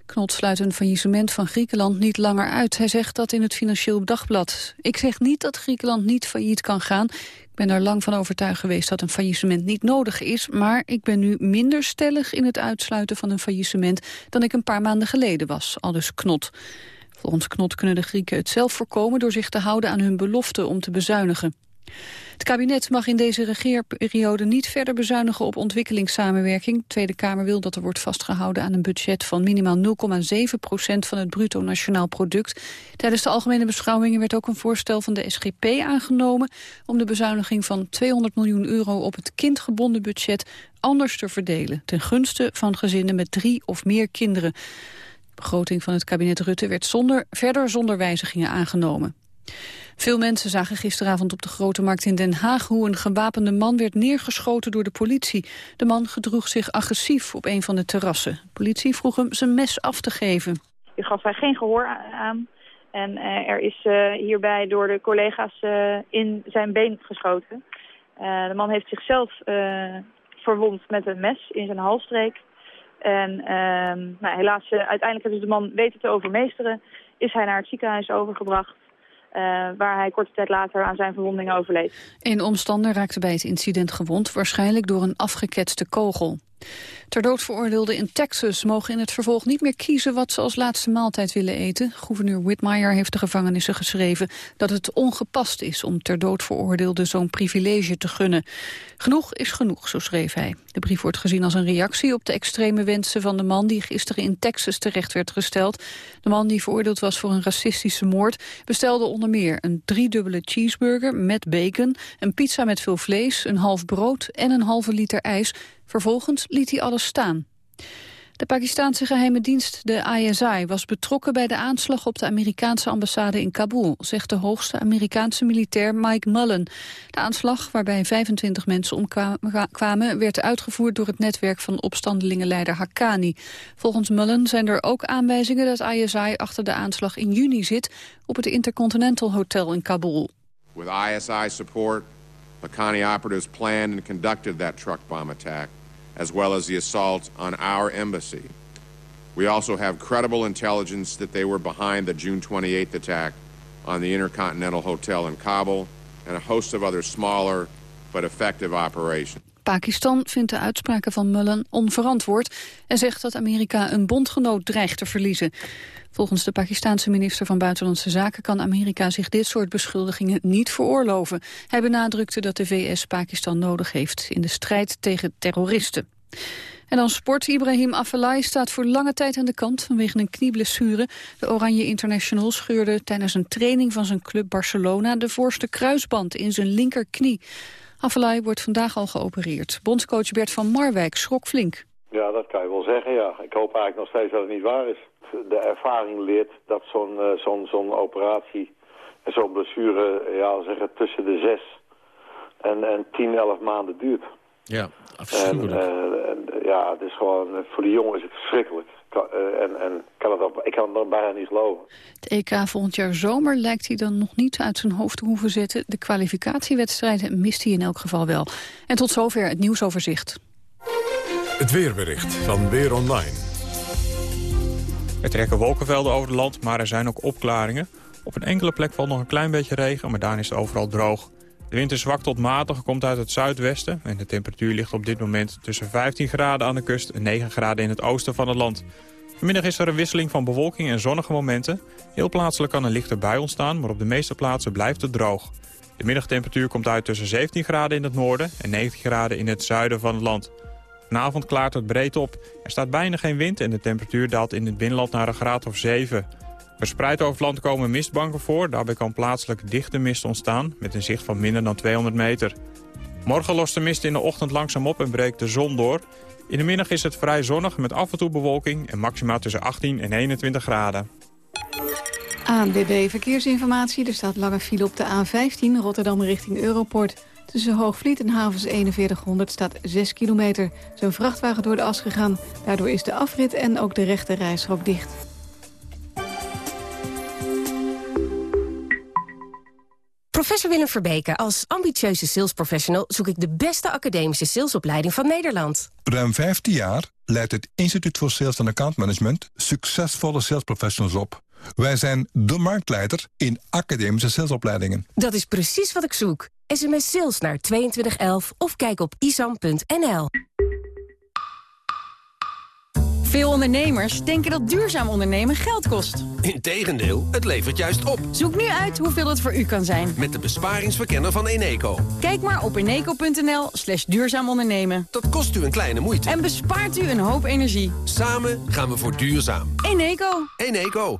Knot sluit een faillissement van Griekenland niet langer uit. Hij zegt dat in het Financieel Dagblad. Ik zeg niet dat Griekenland niet failliet kan gaan. Ik ben er lang van overtuigd geweest dat een faillissement niet nodig is... maar ik ben nu minder stellig in het uitsluiten van een faillissement... dan ik een paar maanden geleden was, aldus Knot. Volgens Knot kunnen de Grieken het zelf voorkomen... door zich te houden aan hun belofte om te bezuinigen. Het kabinet mag in deze regeerperiode niet verder bezuinigen op ontwikkelingssamenwerking. De Tweede Kamer wil dat er wordt vastgehouden aan een budget van minimaal 0,7 procent van het bruto nationaal product. Tijdens de algemene beschouwingen werd ook een voorstel van de SGP aangenomen om de bezuiniging van 200 miljoen euro op het kindgebonden budget anders te verdelen, ten gunste van gezinnen met drie of meer kinderen. De begroting van het kabinet Rutte werd zonder, verder zonder wijzigingen aangenomen. Veel mensen zagen gisteravond op de Grote Markt in Den Haag... hoe een gewapende man werd neergeschoten door de politie. De man gedroeg zich agressief op een van de terrassen. De politie vroeg hem zijn mes af te geven. U gaf hij geen gehoor aan. En uh, er is uh, hierbij door de collega's uh, in zijn been geschoten. de man heeft zichzelf verwond met een mes in zijn halsstreek. En ehm, nou, helaas, uiteindelijk hebben ze de man weten te overmeesteren. Is hij naar het ziekenhuis overgebracht. Uh, waar hij korte tijd later aan zijn verwondingen overleed. Een omstander raakte bij het incident gewond, waarschijnlijk door een afgeketste kogel. Ter dood veroordeelden in Texas mogen in het vervolg niet meer kiezen wat ze als laatste maaltijd willen eten. Gouverneur Whitmire heeft de gevangenissen geschreven dat het ongepast is om ter dood veroordeelden zo'n privilege te gunnen. Genoeg is genoeg, zo schreef hij. De brief wordt gezien als een reactie op de extreme wensen van de man die gisteren in Texas terecht werd gesteld. De man die veroordeeld was voor een racistische moord bestelde onder meer een driedubbele cheeseburger met bacon, een pizza met veel vlees, een half brood en een halve liter ijs Vervolgens liet hij alles staan. De Pakistanse geheime dienst, de ISI, was betrokken bij de aanslag op de Amerikaanse ambassade in Kabul, zegt de hoogste Amerikaanse militair Mike Mullen. De aanslag, waarbij 25 mensen omkwamen, werd uitgevoerd door het netwerk van opstandelingenleider Haqqani. Volgens Mullen zijn er ook aanwijzingen dat ISI achter de aanslag in juni zit op het Intercontinental Hotel in Kabul. With ISI support, Haqqani operatives planned and conducted that truck bomb attack as well as the assault on our embassy. We also have credible intelligence that they were behind the June 28th attack on the Intercontinental Hotel in Kabul and a host of other smaller but effective operations. Pakistan vindt de uitspraken van Mullen onverantwoord... en zegt dat Amerika een bondgenoot dreigt te verliezen. Volgens de Pakistanse minister van Buitenlandse Zaken... kan Amerika zich dit soort beschuldigingen niet veroorloven. Hij benadrukte dat de VS Pakistan nodig heeft... in de strijd tegen terroristen. En dan sport. Ibrahim Afellay staat voor lange tijd aan de kant vanwege een knieblessure. De Oranje International scheurde tijdens een training van zijn club Barcelona de voorste kruisband in zijn linkerknie. Afellay wordt vandaag al geopereerd. Bondscoach Bert van Marwijk schrok flink. Ja, dat kan je wel zeggen, ja. Ik hoop eigenlijk nog steeds dat het niet waar is. De ervaring leert dat zo'n uh, zo'n zo'n operatie en zo'n blessure, ja, zeggen tussen de zes en, en 10, 11 maanden duurt. Ja, afschuwelijk. En, uh, en, ja, het is gewoon, voor de jongen is het verschrikkelijk. Kan, uh, en, en kan het ook, ik kan het bijna niet geloven. Het EK volgend jaar zomer lijkt hij dan nog niet uit zijn hoofd te hoeven zetten. De kwalificatiewedstrijden mist hij in elk geval wel. En tot zover het nieuwsoverzicht. Het weerbericht van Weer Online. Er trekken wolkenvelden over het land, maar er zijn ook opklaringen. Op een enkele plek valt nog een klein beetje regen, maar daar is het overal droog. De wind is zwak tot matig, komt uit het zuidwesten... en de temperatuur ligt op dit moment tussen 15 graden aan de kust... en 9 graden in het oosten van het land. Vanmiddag is er een wisseling van bewolking en zonnige momenten. Heel plaatselijk kan een lichte bui ontstaan, maar op de meeste plaatsen blijft het droog. De middagtemperatuur komt uit tussen 17 graden in het noorden... en 19 graden in het zuiden van het land. Vanavond klaart het breed op. Er staat bijna geen wind en de temperatuur daalt in het binnenland naar een graad of 7. Verspreid over het land komen mistbanken voor. Daarbij kan plaatselijk dichte mist ontstaan met een zicht van minder dan 200 meter. Morgen lost de mist in de ochtend langzaam op en breekt de zon door. In de middag is het vrij zonnig met af en toe bewolking en maximaal tussen 18 en 21 graden. ANWB Verkeersinformatie. Er staat lange file op de A15 Rotterdam richting Europort. Tussen Hoogvliet en havens 4100 staat 6 kilometer. Zo'n vrachtwagen door de as gegaan. Daardoor is de afrit en ook de rechte reisrook dicht. Professor Willem Verbeke, als ambitieuze salesprofessional... zoek ik de beste academische salesopleiding van Nederland. Ruim 15 jaar leidt het Instituut voor Sales en Account Management... succesvolle salesprofessionals op. Wij zijn de marktleider in academische salesopleidingen. Dat is precies wat ik zoek. SMS sales naar 2211 of kijk op isam.nl. Veel ondernemers denken dat duurzaam ondernemen geld kost. Integendeel, het levert juist op. Zoek nu uit hoeveel het voor u kan zijn. Met de besparingsverkenner van Eneco. Kijk maar op eneco.nl slash duurzaam ondernemen. Dat kost u een kleine moeite. En bespaart u een hoop energie. Samen gaan we voor duurzaam. Eneco. Eneco.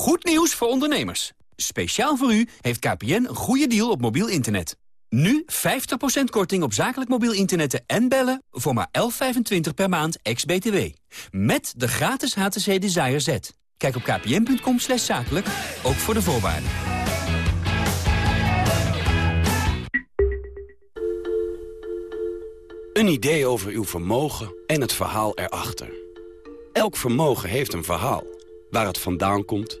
Goed nieuws voor ondernemers. Speciaal voor u heeft KPN een goede deal op mobiel internet. Nu 50% korting op zakelijk mobiel internet en bellen voor maar 11,25 per maand ex-BTW. Met de gratis HTC Desire Z. Kijk op kpn.com slash zakelijk, ook voor de voorwaarden. Een idee over uw vermogen en het verhaal erachter. Elk vermogen heeft een verhaal. Waar het vandaan komt,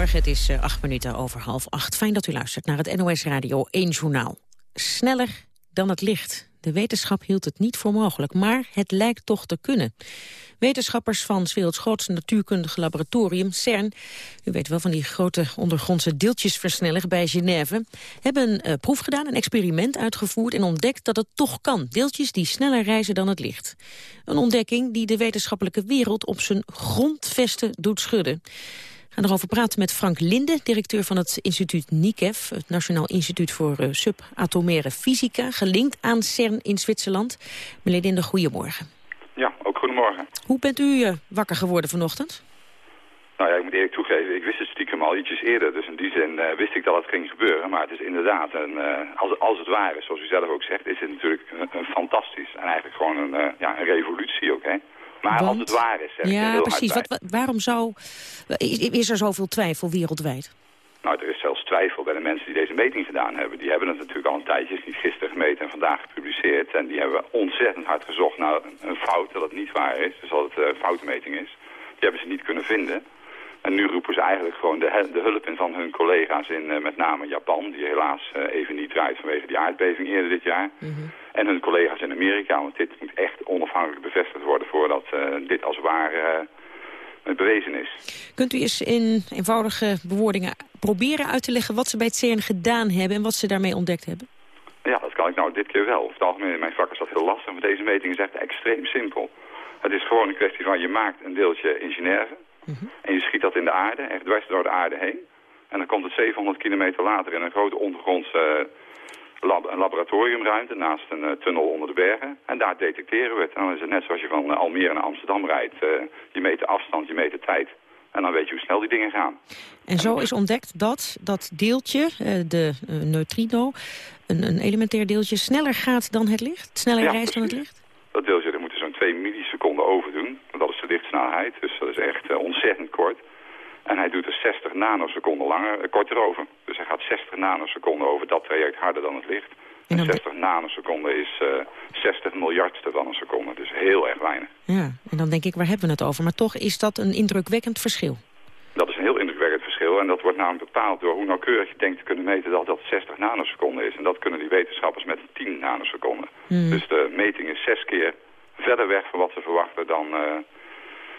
Het is uh, acht minuten over half acht. Fijn dat u luistert naar het NOS Radio 1 Journaal. Sneller dan het licht. De wetenschap hield het niet voor mogelijk, maar het lijkt toch te kunnen. Wetenschappers van 's werelds grootste natuurkundige laboratorium, CERN... u weet wel van die grote ondergrondse deeltjesversneller bij Genève... hebben een uh, proef gedaan, een experiment uitgevoerd... en ontdekt dat het toch kan. Deeltjes die sneller reizen dan het licht. Een ontdekking die de wetenschappelijke wereld op zijn grondvesten doet schudden. Gaan erover praten met Frank Linde, directeur van het instituut NICEF... het Nationaal Instituut voor uh, Subatomaire Fysica... gelinkt aan CERN in Zwitserland. Meneer Linde, goedemorgen. Ja, ook goedemorgen. Hoe bent u uh, wakker geworden vanochtend? Nou ja, ik moet eerlijk toegeven, ik wist het stiekem al ietsjes eerder. Dus in die zin uh, wist ik dat het ging gebeuren. Maar het is inderdaad, een, als, als het waar is, zoals u zelf ook zegt... is het natuurlijk een, een fantastisch en eigenlijk gewoon een, ja, een revolutie ook, hè? Maar Want? als het waar is, zeg Ja, precies. Wat, waarom zou... Is, is er zoveel twijfel wereldwijd? Nou, er is zelfs twijfel bij de mensen die deze meting gedaan hebben. Die hebben het natuurlijk al een tijdje, is niet gisteren gemeten en vandaag gepubliceerd. En die hebben ontzettend hard gezocht naar een fout, dat het niet waar is. Dus dat het een foutenmeting is. Die hebben ze niet kunnen vinden. En nu roepen ze eigenlijk gewoon de, de hulp in van hun collega's in uh, met name Japan... die helaas uh, even niet draait vanwege die aardbeving eerder dit jaar. Mm -hmm. En hun collega's in Amerika, want dit moet echt onafhankelijk bevestigd worden... voordat uh, dit als waar bewezen is. Kunt u eens in eenvoudige bewoordingen proberen uit te leggen... wat ze bij het CERN gedaan hebben en wat ze daarmee ontdekt hebben? Ja, dat kan ik nou dit keer wel. Over het algemeen in mijn vak is dat heel lastig, maar deze meting is echt extreem simpel. Het is gewoon een kwestie van je maakt een deeltje in Genève... -hmm. en je schiet dat in de aarde, echt dwars door de aarde heen. En dan komt het 700 kilometer later in een grote ondergrondse lab een laboratoriumruimte naast een uh, tunnel onder de bergen. En daar detecteren we het. En dan is het net zoals je van uh, Almere naar Amsterdam rijdt. Uh, je meet de afstand, je meet de tijd. En dan weet je hoe snel die dingen gaan. En zo is ontdekt dat dat deeltje, de neutrino, een, een, elementair deeltje, sneller gaat dan het licht? Sneller ja, reist dan het licht? Dat deeltje, daar moeten zo'n 2 milliseconden over doen. Dat is de lichtsnelheid, dus dat is echt ontzettend kort. En hij doet er 60 nanoseconden langer, korter over. Dus hij gaat 60 nanoseconden over dat traject harder dan het licht. En 60 nanoseconden is uh, 60 miljardste van een seconde. Dus heel erg weinig. Ja, en dan denk ik, waar hebben we het over? Maar toch is dat een indrukwekkend verschil. Dat is een heel indrukwekkend verschil. En dat wordt namelijk bepaald door hoe nauwkeurig je denkt te kunnen meten dat dat 60 nanoseconden is. En dat kunnen die wetenschappers met 10 nanoseconden. Hmm. Dus de meting is zes keer verder weg van wat ze verwachten dan... Uh,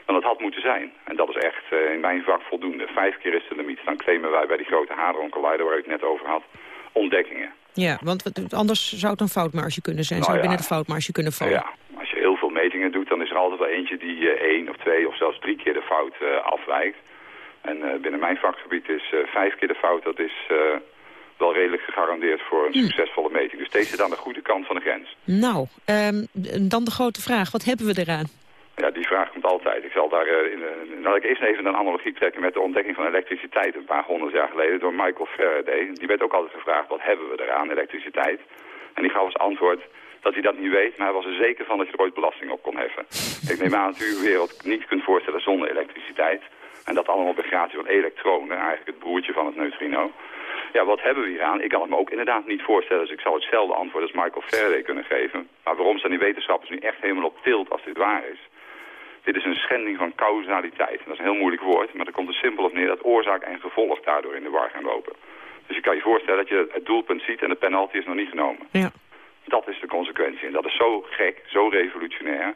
dan het had moeten zijn. En dat is echt uh, in mijn vak voldoende. Vijf keer is de limiet. Dan claimen wij bij die grote hadron collider waar ik het net over had, ontdekkingen. Ja, want anders zou het een foutmarge kunnen zijn. Nou zou ja. binnen de foutmarge kunnen vallen. Ja, als je heel veel metingen doet, dan is er altijd wel eentje die uh, één of twee of zelfs drie keer de fout uh, afwijkt. En binnen mijn vakgebied is vijf keer de fout, dat is wel redelijk gegarandeerd voor een hm. succesvolle meting. Dus deze zit aan de goede kant van de grens. Nou, um, dan de grote vraag. Wat hebben we eraan? Ja, die vraag komt altijd. Ik zal daar uh, in, uh, ik eerst even een analogie trekken met de ontdekking van elektriciteit een paar honderd jaar geleden door Michael Faraday. Die werd ook altijd gevraagd, wat hebben we eraan, elektriciteit? En die gaf als antwoord dat hij dat niet weet, maar hij was er zeker van dat je er ooit belasting op kon heffen. ik neem aan dat u uw wereld niet kunt voorstellen zonder elektriciteit. En dat allemaal op gratie van elektronen, eigenlijk het broertje van het neutrino. Ja, wat hebben we hier aan? Ik kan het me ook inderdaad niet voorstellen, dus ik zou hetzelfde antwoord als Michael Faraday kunnen geven. Maar waarom staan die wetenschappers nu echt helemaal op tilt als dit waar is? Dit is een schending van causaliteit. Dat is een heel moeilijk woord, maar er komt er simpel op neer dat oorzaak en gevolg daardoor in de war gaan lopen. Dus je kan je voorstellen dat je het doelpunt ziet en de penalty is nog niet genomen. Ja. Dat is de consequentie. En dat is zo gek, zo revolutionair.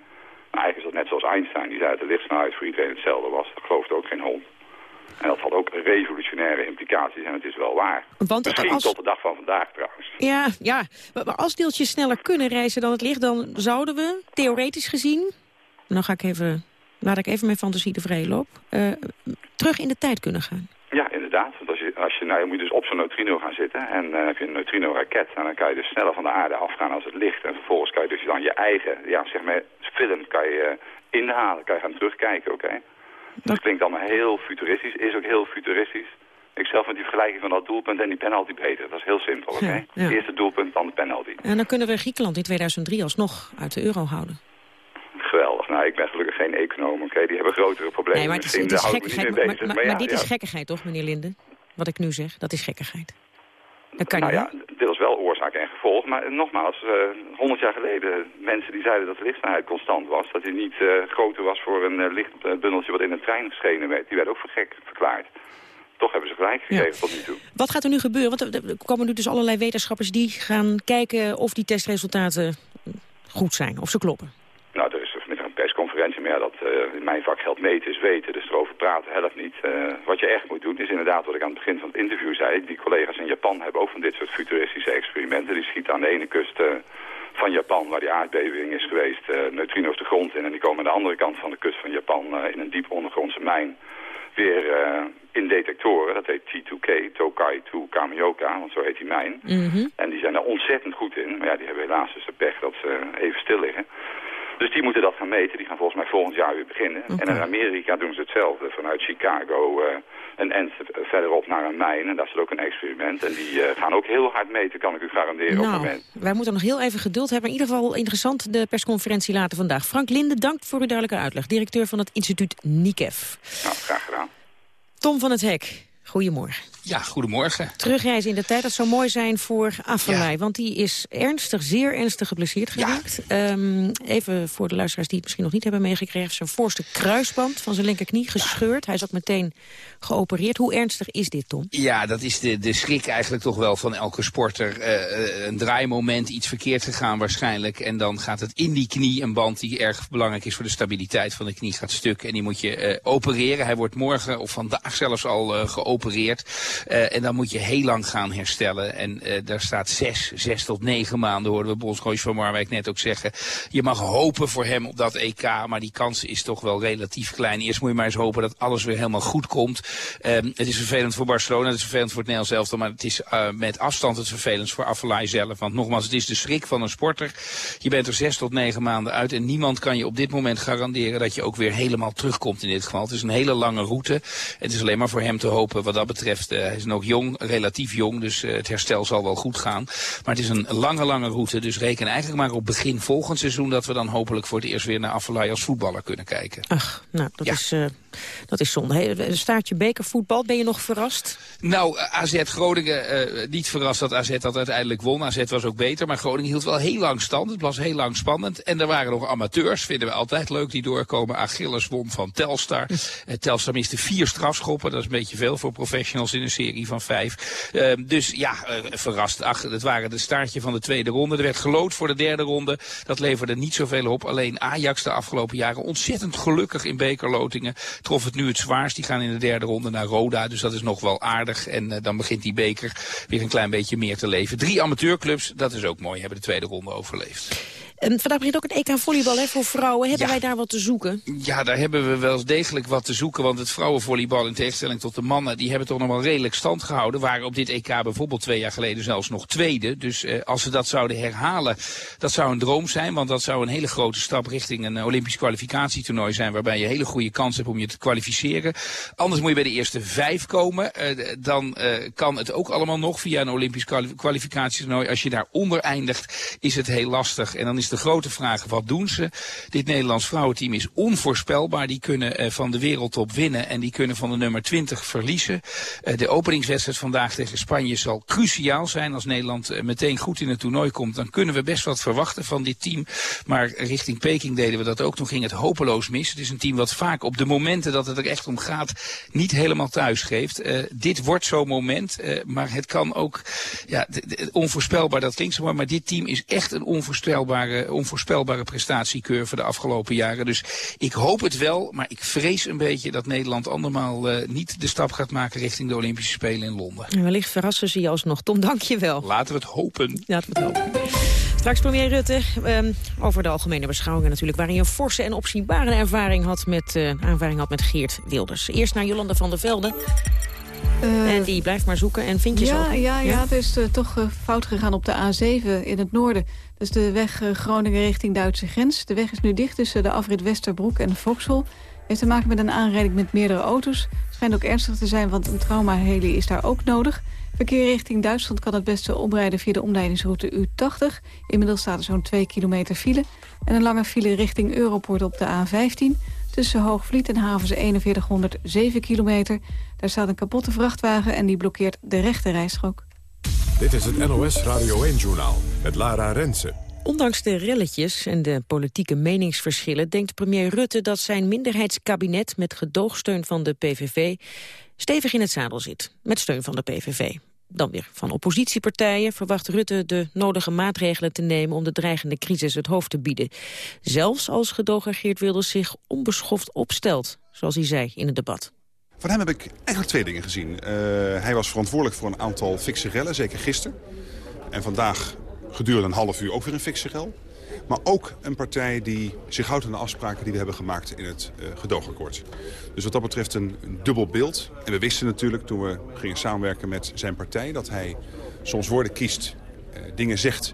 Maar eigenlijk is dat net zoals Einstein, die zei dat de lichtsnelheid voor iedereen hetzelfde was. Dat geloofde ook geen hond. En dat had ook revolutionaire implicaties en het is wel waar. Want Misschien als... tot de dag van vandaag trouwens. Ja, ja, maar als deeltjes sneller kunnen reizen dan het licht... dan zouden we, theoretisch gezien... Nou ga ik even, laat ik even mijn fantasie de vrije loop... Uh, terug in de tijd kunnen gaan. Ja, inderdaad. Want als je, als je, nou, je moet dus op zo'n neutrino gaan zitten. En dan uh, heb je een neutrino-raket. En dan kan je dus sneller van de aarde afgaan als het licht. En vervolgens kan je dus dan je eigen ja, zeg maar, film kan je inhalen. Kan je gaan terugkijken, oké? Okay? Dat klinkt allemaal heel futuristisch. Is ook heel futuristisch. Ik zelf met die vergelijking van dat doelpunt en die penalty beter. Dat is heel simpel, oké? Okay? Ja, ja. Eerst het doelpunt, dan de penalty. En dan kunnen we Griekenland in 2003 alsnog uit de euro houden. Nou, ik ben gelukkig geen econoom, oké? Okay? Die hebben grotere problemen. Nee, maar het is, het is gekkigheid. Maar, maar, maar, maar, ja, dit ja. is gekkigheid, toch, meneer Linden? Wat ik nu zeg, dat is gekkigheid. Dat kan nou niet. ja, dit was wel oorzaak en gevolg. Maar nogmaals, honderd uh, jaar geleden mensen die zeiden dat de lichtsnelheid constant was. Dat die niet uh, groter was voor een uh, lichtbundeltje wat in een trein geschenen werd. Die werd ook voor gek verklaard. Toch hebben ze gelijk gegeven ja. tot nu toe. Wat gaat er nu gebeuren? Want er komen nu dus allerlei wetenschappers die gaan kijken of die testresultaten goed zijn, of ze kloppen? Nou, er is met een persconferentie, maar ja, dat uh, in mijn vak geldt meten is weten. Dus erover praten helpt niet. Uh, wat je echt moet doen is inderdaad wat ik aan het begin van het interview zei. Die collega's in Japan hebben ook van dit soort futuristische experimenten. Die schieten aan de ene kust uh, van Japan, waar die aardbeving is geweest, neutrino's de grond in. En die komen aan de andere kant van de kust van Japan in een diep ondergrondse mijn weer in detectoren. Dat heet T2K, Tokai 2 Kamioka, want zo heet die mijn. Mm -hmm. En die zijn daar ontzettend goed in. Maar ja, die hebben helaas dus de pech dat ze even stil liggen. Dus die moeten dat gaan meten. Die gaan volgens mij volgend jaar weer beginnen. Okay. En in Amerika doen ze hetzelfde. Vanuit Chicago uh, een end verderop naar een mijn. En daar is ook een experiment. En die uh, gaan ook heel hard meten, kan ik u garanderen nou, op het moment. Wij moeten nog heel even geduld hebben. In ieder geval interessant de persconferentie later vandaag. Frank Linde, dank voor uw duidelijke uitleg. Directeur van het instituut NICEF. Nou, graag gedaan. Tom van het Hek, goedemorgen. Ja, goedemorgen. Terugreizen in de tijd, dat zou mooi zijn voor Afelai. Ja. Want die is ernstig, zeer ernstig geblesseerd geraakt. Ja. Um, even voor de luisteraars die het misschien nog niet hebben meegekregen. Zijn voorste kruisband van zijn linkerknie gescheurd. Ja. Hij is ook meteen geopereerd. Hoe ernstig is dit, Tom? Ja, dat is de, de schrik eigenlijk toch wel van elke sporter. Uh, een draaimoment, iets verkeerd gegaan waarschijnlijk. En dan gaat het in die knie, een band die erg belangrijk is voor de stabiliteit van de knie, gaat stuk. En die moet je uh, opereren. Hij wordt morgen of vandaag zelfs al uh, geopereerd. Uh, en dan moet je heel lang gaan herstellen. En uh, daar staat zes, zes tot negen maanden, hoorden we bondscoach van Marwijk net ook zeggen. Je mag hopen voor hem op dat EK, maar die kans is toch wel relatief klein. Eerst moet je maar eens hopen dat alles weer helemaal goed komt. Um, het is vervelend voor Barcelona, het is vervelend voor het Nederlands maar het is uh, met afstand het vervelend voor Afellay zelf. Want nogmaals, het is de schrik van een sporter. Je bent er zes tot negen maanden uit en niemand kan je op dit moment garanderen dat je ook weer helemaal terugkomt in dit geval. Het is een hele lange route. Het is alleen maar voor hem te hopen wat dat betreft. hij is nog jong, relatief jong, dus uh, het herstel zal wel goed gaan. Maar het is een lange, lange route, dus reken eigenlijk maar op begin volgend seizoen... dat we dan hopelijk voor het eerst weer naar Affelay als voetballer kunnen kijken. Ach, nou, dat, ja. is, uh, dat is zonde. Hey, staartje bekervoetbal, ben je nog verrast? Nou, AZ Groningen, uh, niet verrast dat AZ dat uiteindelijk won. AZ was ook beter, maar Groningen hield wel heel lang stand. Het was heel lang spannend. En er waren nog amateurs, vinden we altijd leuk, die doorkomen. Achilles won van Telstar. Telstar miste vier strafschoppen, dat is een beetje veel voor professionals in een serie van vijf. Uh, dus ja, uh, verrast. Ach, het waren de staartje van de tweede ronde. Er werd gelood voor de derde ronde. Dat leverde niet zoveel op. Alleen Ajax de afgelopen jaren ontzettend gelukkig in bekerlotingen. Trof het nu het zwaarst. Die gaan in de derde ronde naar Roda. Dus dat is nog wel aardig. En uh, dan begint die beker weer een klein beetje meer te leven. Drie amateurclubs, dat is ook mooi, hebben de tweede ronde overleefd. En vandaag begint ook een EK volleybal hè, voor vrouwen. Hebben ja. wij daar wat te zoeken? Ja, daar hebben we wel degelijk wat te zoeken. Want het vrouwenvolleybal in tegenstelling tot de mannen... die hebben toch nog wel redelijk stand gehouden. Waren op dit EK bijvoorbeeld twee jaar geleden zelfs nog tweede. Dus eh, als ze dat zouden herhalen, dat zou een droom zijn. Want dat zou een hele grote stap richting een Olympisch kwalificatietoernooi zijn... waarbij je hele goede kans hebt om je te kwalificeren. Anders moet je bij de eerste vijf komen. Uh, dan uh, kan het ook allemaal nog via een Olympisch kwalificatietoernooi. Als je daaronder eindigt, is het heel lastig. En dan is de grote vraag, wat doen ze? Dit Nederlands vrouwenteam is onvoorspelbaar. Die kunnen uh, van de wereldtop winnen en die kunnen van de nummer 20 verliezen. Uh, de openingswedstrijd vandaag tegen Spanje zal cruciaal zijn. Als Nederland uh, meteen goed in het toernooi komt, dan kunnen we best wat verwachten van dit team. Maar richting Peking deden we dat ook. Toen ging het hopeloos mis. Het is een team wat vaak op de momenten dat het er echt om gaat, niet helemaal thuis geeft. dit wordt zo'n moment, maar het kan ook, ja, onvoorspelbaar, dat klinkt zo maar, maar dit team is echt een onvoorspelbare onvoorspelbare prestatiecurve de afgelopen jaren. Dus ik hoop het wel, maar ik vrees een beetje dat Nederland andermaal uh, niet de stap gaat maken richting de Olympische Spelen in Londen. En wellicht verrassen ze je alsnog. Tom, dank je wel. Laten we het hopen. Laten we het hopen. Straks premier Rutte um, over de algemene beschouwingen natuurlijk... waarin je een forse en opzienbare ervaring had met, uh, ervaring had met Geert Wilders. Eerst naar Jolanda van der Velde. Uh, en die blijft maar zoeken en vind je ja, zo. Ja, ja, het is uh, toch uh, fout gegaan op de A7 in het noorden. Dus de weg Groningen richting Duitse grens. De weg is nu dicht tussen de afrit Westerbroek en Vauxhall. Heeft te maken met een aanrijding met meerdere auto's. Schijnt ook ernstig te zijn, want een traumaheli is daar ook nodig. Verkeer richting Duitsland kan het beste omrijden via de omleidingsroute U80. Inmiddels staat er zo'n 2 kilometer file. En een lange file richting Europort op de A15... Tussen Hoogvliet en Havens 4100 7 kilometer. Daar staat een kapotte vrachtwagen en die blokkeert de rechte rijstrook. Dit is het NOS Radio 1-journaal met Lara Rensen. Ondanks de relletjes en de politieke meningsverschillen... denkt premier Rutte dat zijn minderheidskabinet... met gedoogsteun van de PVV stevig in het zadel zit. Met steun van de PVV. Dan weer van oppositiepartijen verwacht Rutte de nodige maatregelen te nemen om de dreigende crisis het hoofd te bieden. Zelfs als gedoger Geert Wilders zich onbeschoft opstelt, zoals hij zei in het debat. Van hem heb ik eigenlijk twee dingen gezien. Uh, hij was verantwoordelijk voor een aantal fikse rellen, zeker gisteren. En vandaag gedurende een half uur ook weer een fikse rel. Maar ook een partij die zich houdt aan de afspraken die we hebben gemaakt in het uh, gedoogakkoord. Dus wat dat betreft een, dubbel beeld. En we wisten natuurlijk toen we gingen samenwerken met zijn partij... dat hij soms woorden kiest, uh, dingen zegt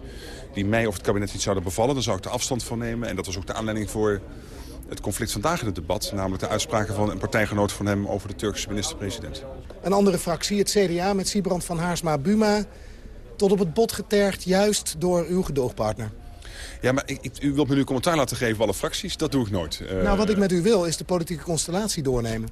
die mij of het kabinet niet zouden bevallen. Daar zou ik de afstand van nemen. En dat was ook de aanleiding voor het conflict vandaag in het debat. Namelijk de uitspraken van een partijgenoot van hem over de Turkse minister-president. Een andere fractie, het CDA met Siebrand van Haarsma-Buma... tot op het bot getergd juist door uw gedoogpartner. Ja, maar ik, u wilt me nu commentaar laten geven op alle fracties? Dat doe ik nooit. Uh, nou, wat ik met u wil is de politieke constellatie doornemen.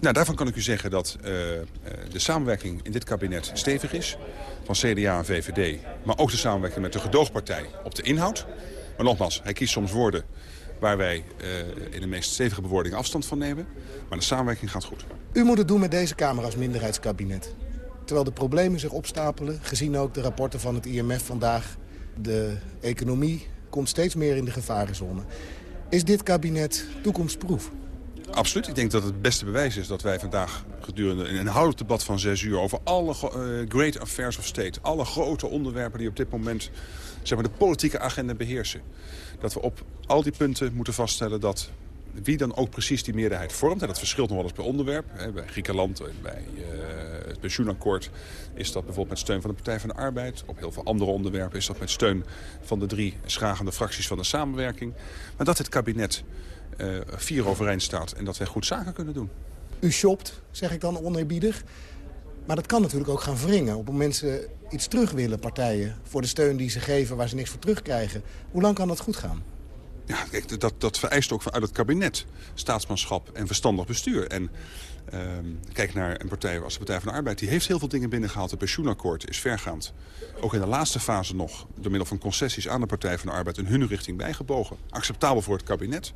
Nou, daarvan kan ik u zeggen dat uh, de samenwerking in dit kabinet stevig is. Van CDA en VVD. Maar ook de samenwerking met de gedoogpartij op de inhoud. Maar nogmaals, hij kiest soms woorden waar wij uh, in de meest stevige bewoording afstand van nemen. Maar de samenwerking gaat goed. U moet het doen met deze Kamer als minderheidskabinet. Terwijl de problemen zich opstapelen, gezien ook de rapporten van het IMF vandaag... de economie komt steeds meer in de gevarenzone. Is dit kabinet toekomstproef? Absoluut. Ik denk dat het beste bewijs is dat wij vandaag gedurende een inhoudelijk debat van zes uur... over alle uh, great affairs of state, alle grote onderwerpen die op dit moment zeg maar, de politieke agenda beheersen dat we op al die punten moeten vaststellen dat wie dan ook precies die meerderheid vormt. En dat verschilt nog wel eens per onderwerp. Bij Griekenland en bij uh, het pensioenakkoord is dat bijvoorbeeld met steun van de Partij van de Arbeid. Op heel veel andere onderwerpen is dat met steun van de drie schragende fracties van de samenwerking. Maar dat het kabinet uh, vier overeind staat en dat wij goed zaken kunnen doen. U shopt, zeg ik dan oneerbiedig. Maar dat kan natuurlijk ook gaan wringen. Op het moment ze iets terug willen, partijen, voor de steun die ze geven waar ze niks voor terugkrijgen. Hoe lang kan dat goed gaan? Ja, kijk, dat, dat vereist ook vanuit het kabinet staatsmanschap en verstandig bestuur. En uh, kijk naar een partij als de Partij van de Arbeid. Die heeft heel veel dingen binnengehaald. Het pensioenakkoord is vergaand. Ook in de laatste fase nog, door middel van concessies aan de Partij van de Arbeid... in hun richting bijgebogen. Acceptabel voor het kabinet.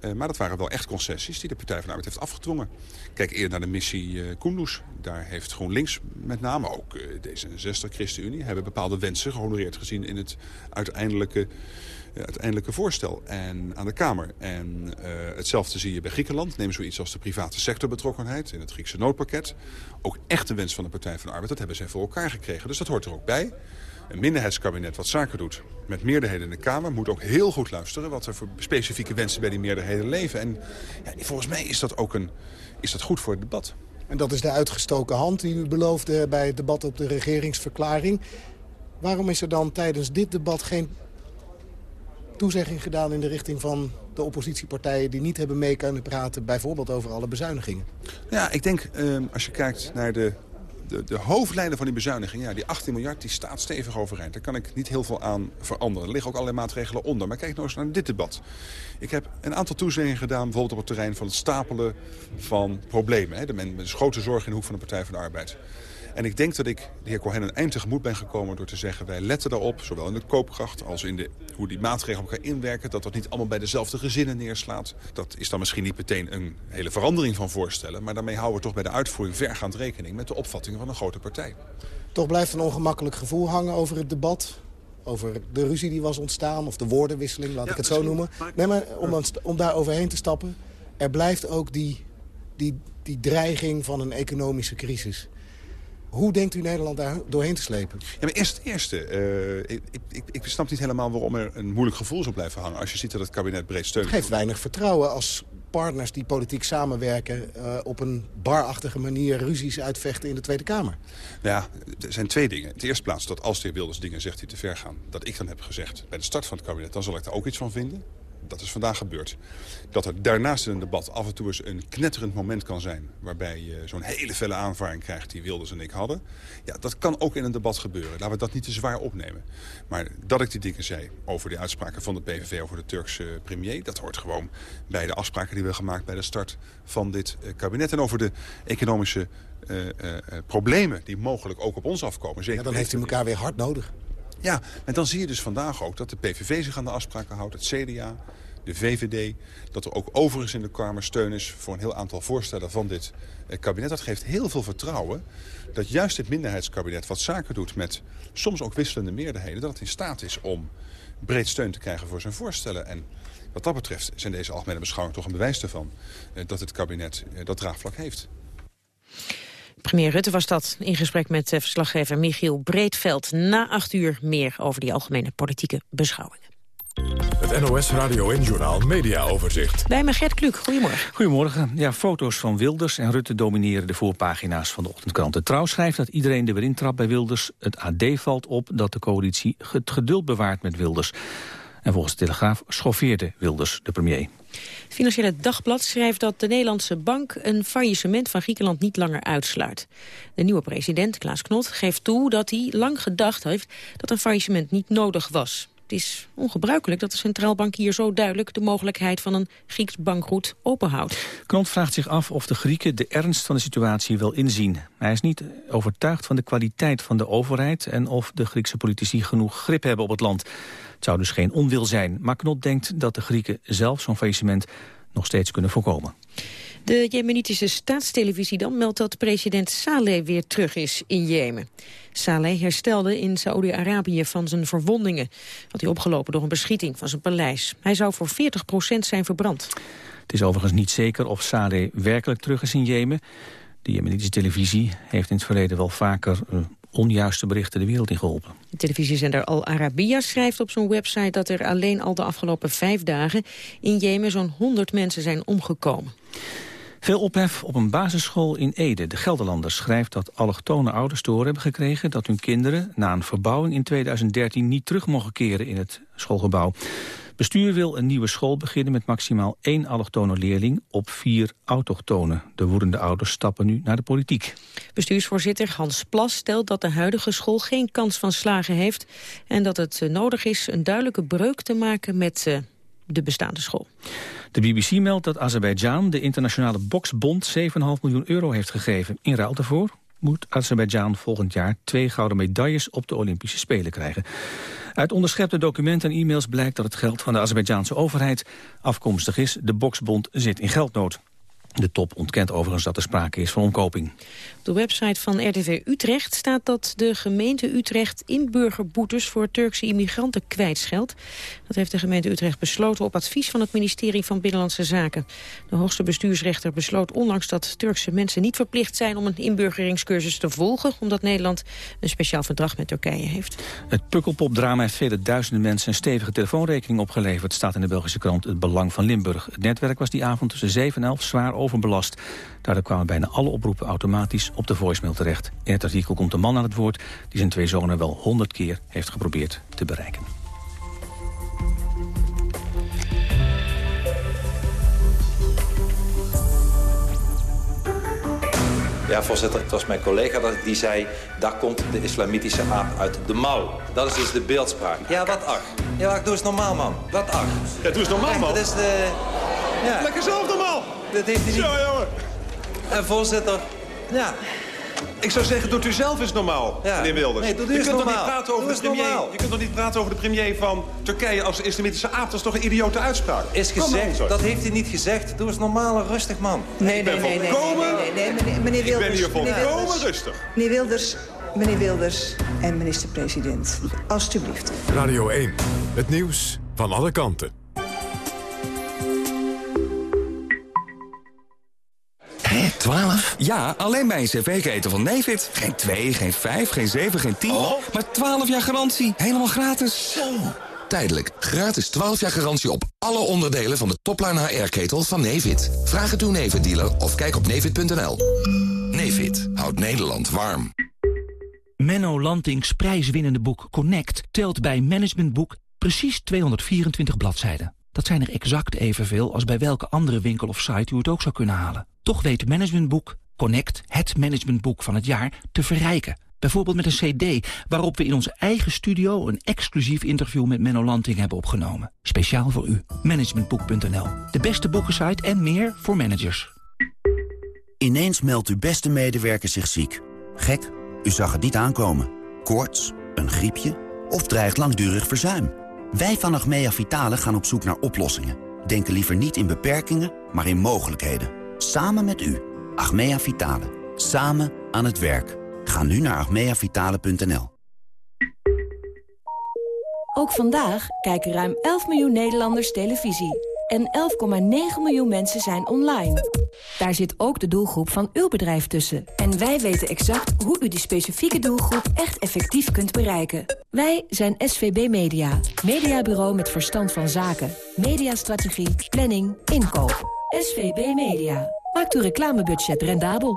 Uh, maar dat waren wel echt concessies die de Partij van de Arbeid heeft afgedwongen. Kijk eerder naar de missie uh. Daar heeft GroenLinks, met name ook uh, D66, ChristenUnie... hebben bepaalde wensen gehonoreerd gezien in het uiteindelijke, uiteindelijke voorstel en aan de Kamer. En hetzelfde zie je bij Griekenland. Neem zoiets als de private sectorbetrokkenheid in het Griekse noodpakket. Ook echt de wens van de Partij van de Arbeid. Dat hebben zij voor elkaar gekregen. Dus dat hoort er ook bij. Een minderheidskabinet wat zaken doet met meerderheden in de Kamer... moet ook heel goed luisteren wat er voor specifieke wensen bij die meerderheden leven. En ja, volgens mij is dat ook een, is dat goed voor het debat. En dat is de uitgestoken hand die u beloofde bij het debat op de regeringsverklaring. Waarom is er dan tijdens dit debat geen toezegging gedaan in de richting van de oppositiepartijen die niet hebben mee kunnen praten... bijvoorbeeld over alle bezuinigingen? Ja, ik denk, uh, als je kijkt naar de de, hoofdlijnen van die bezuiniging, ja, die 18 miljard, die staat stevig overeind. Daar kan ik niet heel veel aan veranderen. Er liggen ook allerlei maatregelen onder. Maar kijk nou eens naar dit debat. Ik heb een aantal toezeggingen gedaan, bijvoorbeeld op het terrein van het stapelen van problemen. Hè. De men grote zorg in de hoek van de Partij van de Arbeid. En ik denk dat ik de heer Cohen een eind tegemoet ben gekomen door te zeggen... wij letten daarop, zowel in de koopkracht als in de, hoe die maatregelen op elkaar inwerken... dat dat niet allemaal bij dezelfde gezinnen neerslaat. Dat is dan misschien niet meteen een hele verandering van voorstellen... maar daarmee houden we toch bij de uitvoering vergaand rekening... met de opvattingen van een grote partij. Toch blijft een ongemakkelijk gevoel hangen over het debat over de ruzie die was ontstaan, of de woordenwisseling, laat ik het zo noemen. Nee, maar om, om daar overheen te stappen, er blijft ook die, die, die dreiging van een economische crisis. Hoe denkt u Nederland daar doorheen te slepen? Ja, maar eerst het eerste. Uh, ik, ik, ik snap niet helemaal waarom er een moeilijk gevoel zou blijven hangen... als je ziet dat het kabinet breed steunt. Het geeft weinig vertrouwen als partners die politiek samenwerken... Uh, op een barachtige manier ruzies uitvechten in de Tweede Kamer. Nou ja, er zijn twee dingen. In de eerste plaats dat als de heer Wilders dingen zegt die te ver gaan... dat ik dan heb gezegd bij de start van het kabinet... dan zal ik daar ook iets van vinden dat is vandaag gebeurd. Dat er daarnaast in een debat af en toe eens een knetterend moment kan zijn... waarbij je zo'n hele felle aanvaring krijgt die Wilders en ik hadden. Ja, dat kan ook in een debat gebeuren. Laten we dat niet te zwaar opnemen. Maar dat ik die dingen zei over de uitspraken van de PVV over de Turkse premier... dat hoort gewoon bij de afspraken die we hebben gemaakt bij de start van dit eh, kabinet. En over de economische uh, uh, problemen die mogelijk ook op ons afkomen. Zeker ja, dan heeft u elkaar weer hard nodig. Ja, en dan zie je dus vandaag ook dat de PVV zich aan de afspraken houdt, het CDA, de VVD. Dat er ook overigens in de Kamer steun is voor een heel aantal voorstellen van dit eh, kabinet. Dat geeft heel veel vertrouwen dat juist dit minderheidskabinet wat zaken doet met soms ook wisselende meerderheden... dat het in staat is om breed steun te krijgen voor zijn voorstellen. En wat dat betreft zijn deze algemene beschouwingen toch een bewijs ervan... Eh, dat het kabinet eh, dat draagvlak heeft. Premier Rutte was dat in gesprek met eh, verslaggever Michiel Breedveld. Na acht uur meer over die algemene politieke beschouwingen. Het NOS Radio en Journal Media Overzicht. Bij me Gert Kluk, goedemorgen. Goedemorgen. Ja, foto's van Wilders en Rutte domineren de voorpagina's van de ochtendkrant. De Trouw schrijft dat iedereen er weer intrapt bij Wilders. Het AD valt op dat de coalitie het geduld bewaart met Wilders. En volgens de Telegraaf schoffeerde Wilders de premier. Het Financiële Dagblad schrijft dat de Nederlandse bank een faillissement van Griekenland niet langer uitsluit. De nieuwe president, Klaas Knot, geeft toe dat hij lang gedacht heeft dat een faillissement niet nodig was. Het is ongebruikelijk dat de centraal bank hier zo duidelijk de mogelijkheid van een Grieks bankroet openhoudt. Knot vraagt zich af of de Grieken de ernst van de situatie wel inzien. Hij is niet overtuigd van de kwaliteit van de overheid en of de Griekse politici genoeg grip hebben op het land. Het zou dus geen onwil zijn, maar Knot denkt dat de Grieken zelf zo'n faillissement nog steeds kunnen voorkomen. De Jemenitische staatstelevisie dan meldt dat president Saleh weer terug is in Jemen. Saleh herstelde in Saoedi-Arabië van zijn verwondingen. Had hij opgelopen door een beschieting van zijn paleis. Hij zou voor 40% zijn verbrand. Het is overigens niet zeker of Saleh werkelijk terug is in Jemen. De Jemenitische televisie heeft in het verleden wel vaker uh, onjuiste berichten de wereld in geholpen. De televisiezender Al Arabiya schrijft op zijn website dat er alleen al de afgelopen vijf dagen in Jemen zo'n 100 mensen zijn omgekomen. Veel ophef op een basisschool in Ede. De Gelderlanders schrijft dat allochtone ouders door hebben gekregen... dat hun kinderen na een verbouwing in 2013 niet terug mogen keren in het schoolgebouw. Bestuur wil een nieuwe school beginnen met maximaal één allochtone leerling op vier autochtonen. De woedende ouders stappen nu naar de politiek. Bestuursvoorzitter Hans Plas stelt dat de huidige school geen kans van slagen heeft... en dat het eh, nodig is een duidelijke breuk te maken met uh, de bestaande school. De BBC meldt dat Azerbeidzjan de internationale boksbond 7,5 miljoen euro heeft gegeven. In ruil daarvoor moet Azerbeidzjan volgend jaar twee gouden medailles op de Olympische Spelen krijgen. Uit onderschepte documenten en e-mails blijkt dat het geld van de Azerbeidzjaanse overheid afkomstig is. De boksbond zit in geldnood. De top ontkent overigens dat er sprake is van omkoping. Op de website van RTV Utrecht staat dat de gemeente Utrecht inburgerboetes voor Turkse immigranten kwijtscheldt. Dat heeft de gemeente Utrecht besloten op advies van het ministerie van Binnenlandse Zaken. De hoogste bestuursrechter besloot onlangs dat Turkse mensen niet verplicht zijn om een inburgeringscursus te volgen, omdat Nederland een speciaal verdrag met Turkije heeft. Het Pukkelpop-drama heeft vele duizenden mensen een stevige telefoonrekening opgeleverd, staat in de Belgische krant Het Belang van Limburg. Het netwerk was die avond tussen 7 en 11 zwaar overbelast. Daardoor kwamen bijna alle oproepen automatisch op de voicemail terecht. In het artikel komt een man aan het woord die zijn twee zonen wel honderd keer heeft geprobeerd te bereiken. Ja, voorzitter, het was mijn collega die zei... daar komt de islamitische aap uit de mouw. Dat is dus de beeldspraak. Ja, wat ach. Ja, doe eens normaal, man. Wat ach. Ja, doe eens normaal, man. Dat is de... Ja. Lekker zelf normaal. Dat heeft hij niet... Zo, jongen. En voorzitter, ja... Ik zou zeggen, doet u zelf eens normaal, Ja. meneer Wilders. Nee, doe u je, eens kunt toch niet normaal. praten over Doe de premier, normaal. je kunt toch niet praten over de premier van Turkije als islamitische aap? Dat is toch een idiote uitspraak? Is gezegd, dat heeft hij niet gezegd. Doe eens normaal en rustig, man. Nee, nee, nee, nee, volkomen- nee, nee, meneer, meneer Ik ben Wilders. hier meneer volkomen Wilders, rustig. Meneer Wilders, meneer Wilders en minister-president. Alsjeblieft. Radio 1, het nieuws van alle kanten. Hé, 12? Ja, alleen bij een cv-keten van Nevid. Geen 2, geen 5, geen 7, geen 10. Maar 12 jaar garantie. Helemaal gratis. Zo. Tijdelijk. Gratis 12 jaar garantie op alle onderdelen van de topline HR-ketel van Nevid. Vraag het uw Nevid-dealer of kijk op nevid.nl. Nevid houdt Nederland warm. Menno Lantings prijswinnende boek Connect telt bij Management Boek precies 224 bladzijden. Dat zijn er exact evenveel als bij welke andere winkel of site u het ook zou kunnen halen. Toch weet Management Boek Connect, het managementboek van het jaar, te verrijken. Bijvoorbeeld met een cd waarop we in onze eigen studio een exclusief interview met Menno Lanting hebben opgenomen. Speciaal voor u. Managementboek.nl. De beste boekensite en meer voor managers. Ineens meldt uw beste medewerker zich ziek. Gek, u zag het niet aankomen. Koorts, een griepje of dreigt langdurig verzuim. Wij van Achmea Vitale gaan op zoek naar oplossingen. denken liever niet in beperkingen, maar in mogelijkheden. Samen met u. Achmea Vitale. Samen aan het werk. Ga nu naar achmeavitale.nl. Ook vandaag kijken ruim 11 miljoen Nederlanders televisie. En 11,9 miljoen mensen zijn online. Daar zit ook de doelgroep van uw bedrijf tussen. En wij weten exact hoe u die specifieke doelgroep echt effectief kunt bereiken. Wij zijn SVB Media. Mediabureau met verstand van zaken. Mediastrategie, planning, inkoop. SVB Media. Maakt uw reclamebudget rendabel.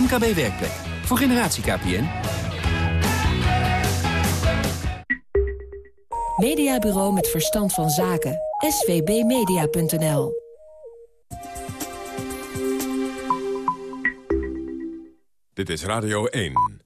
MKB Werkplek. Voor generatie KPN. Mediabureau met verstand van zaken. svbmedia.nl Dit is Radio 1.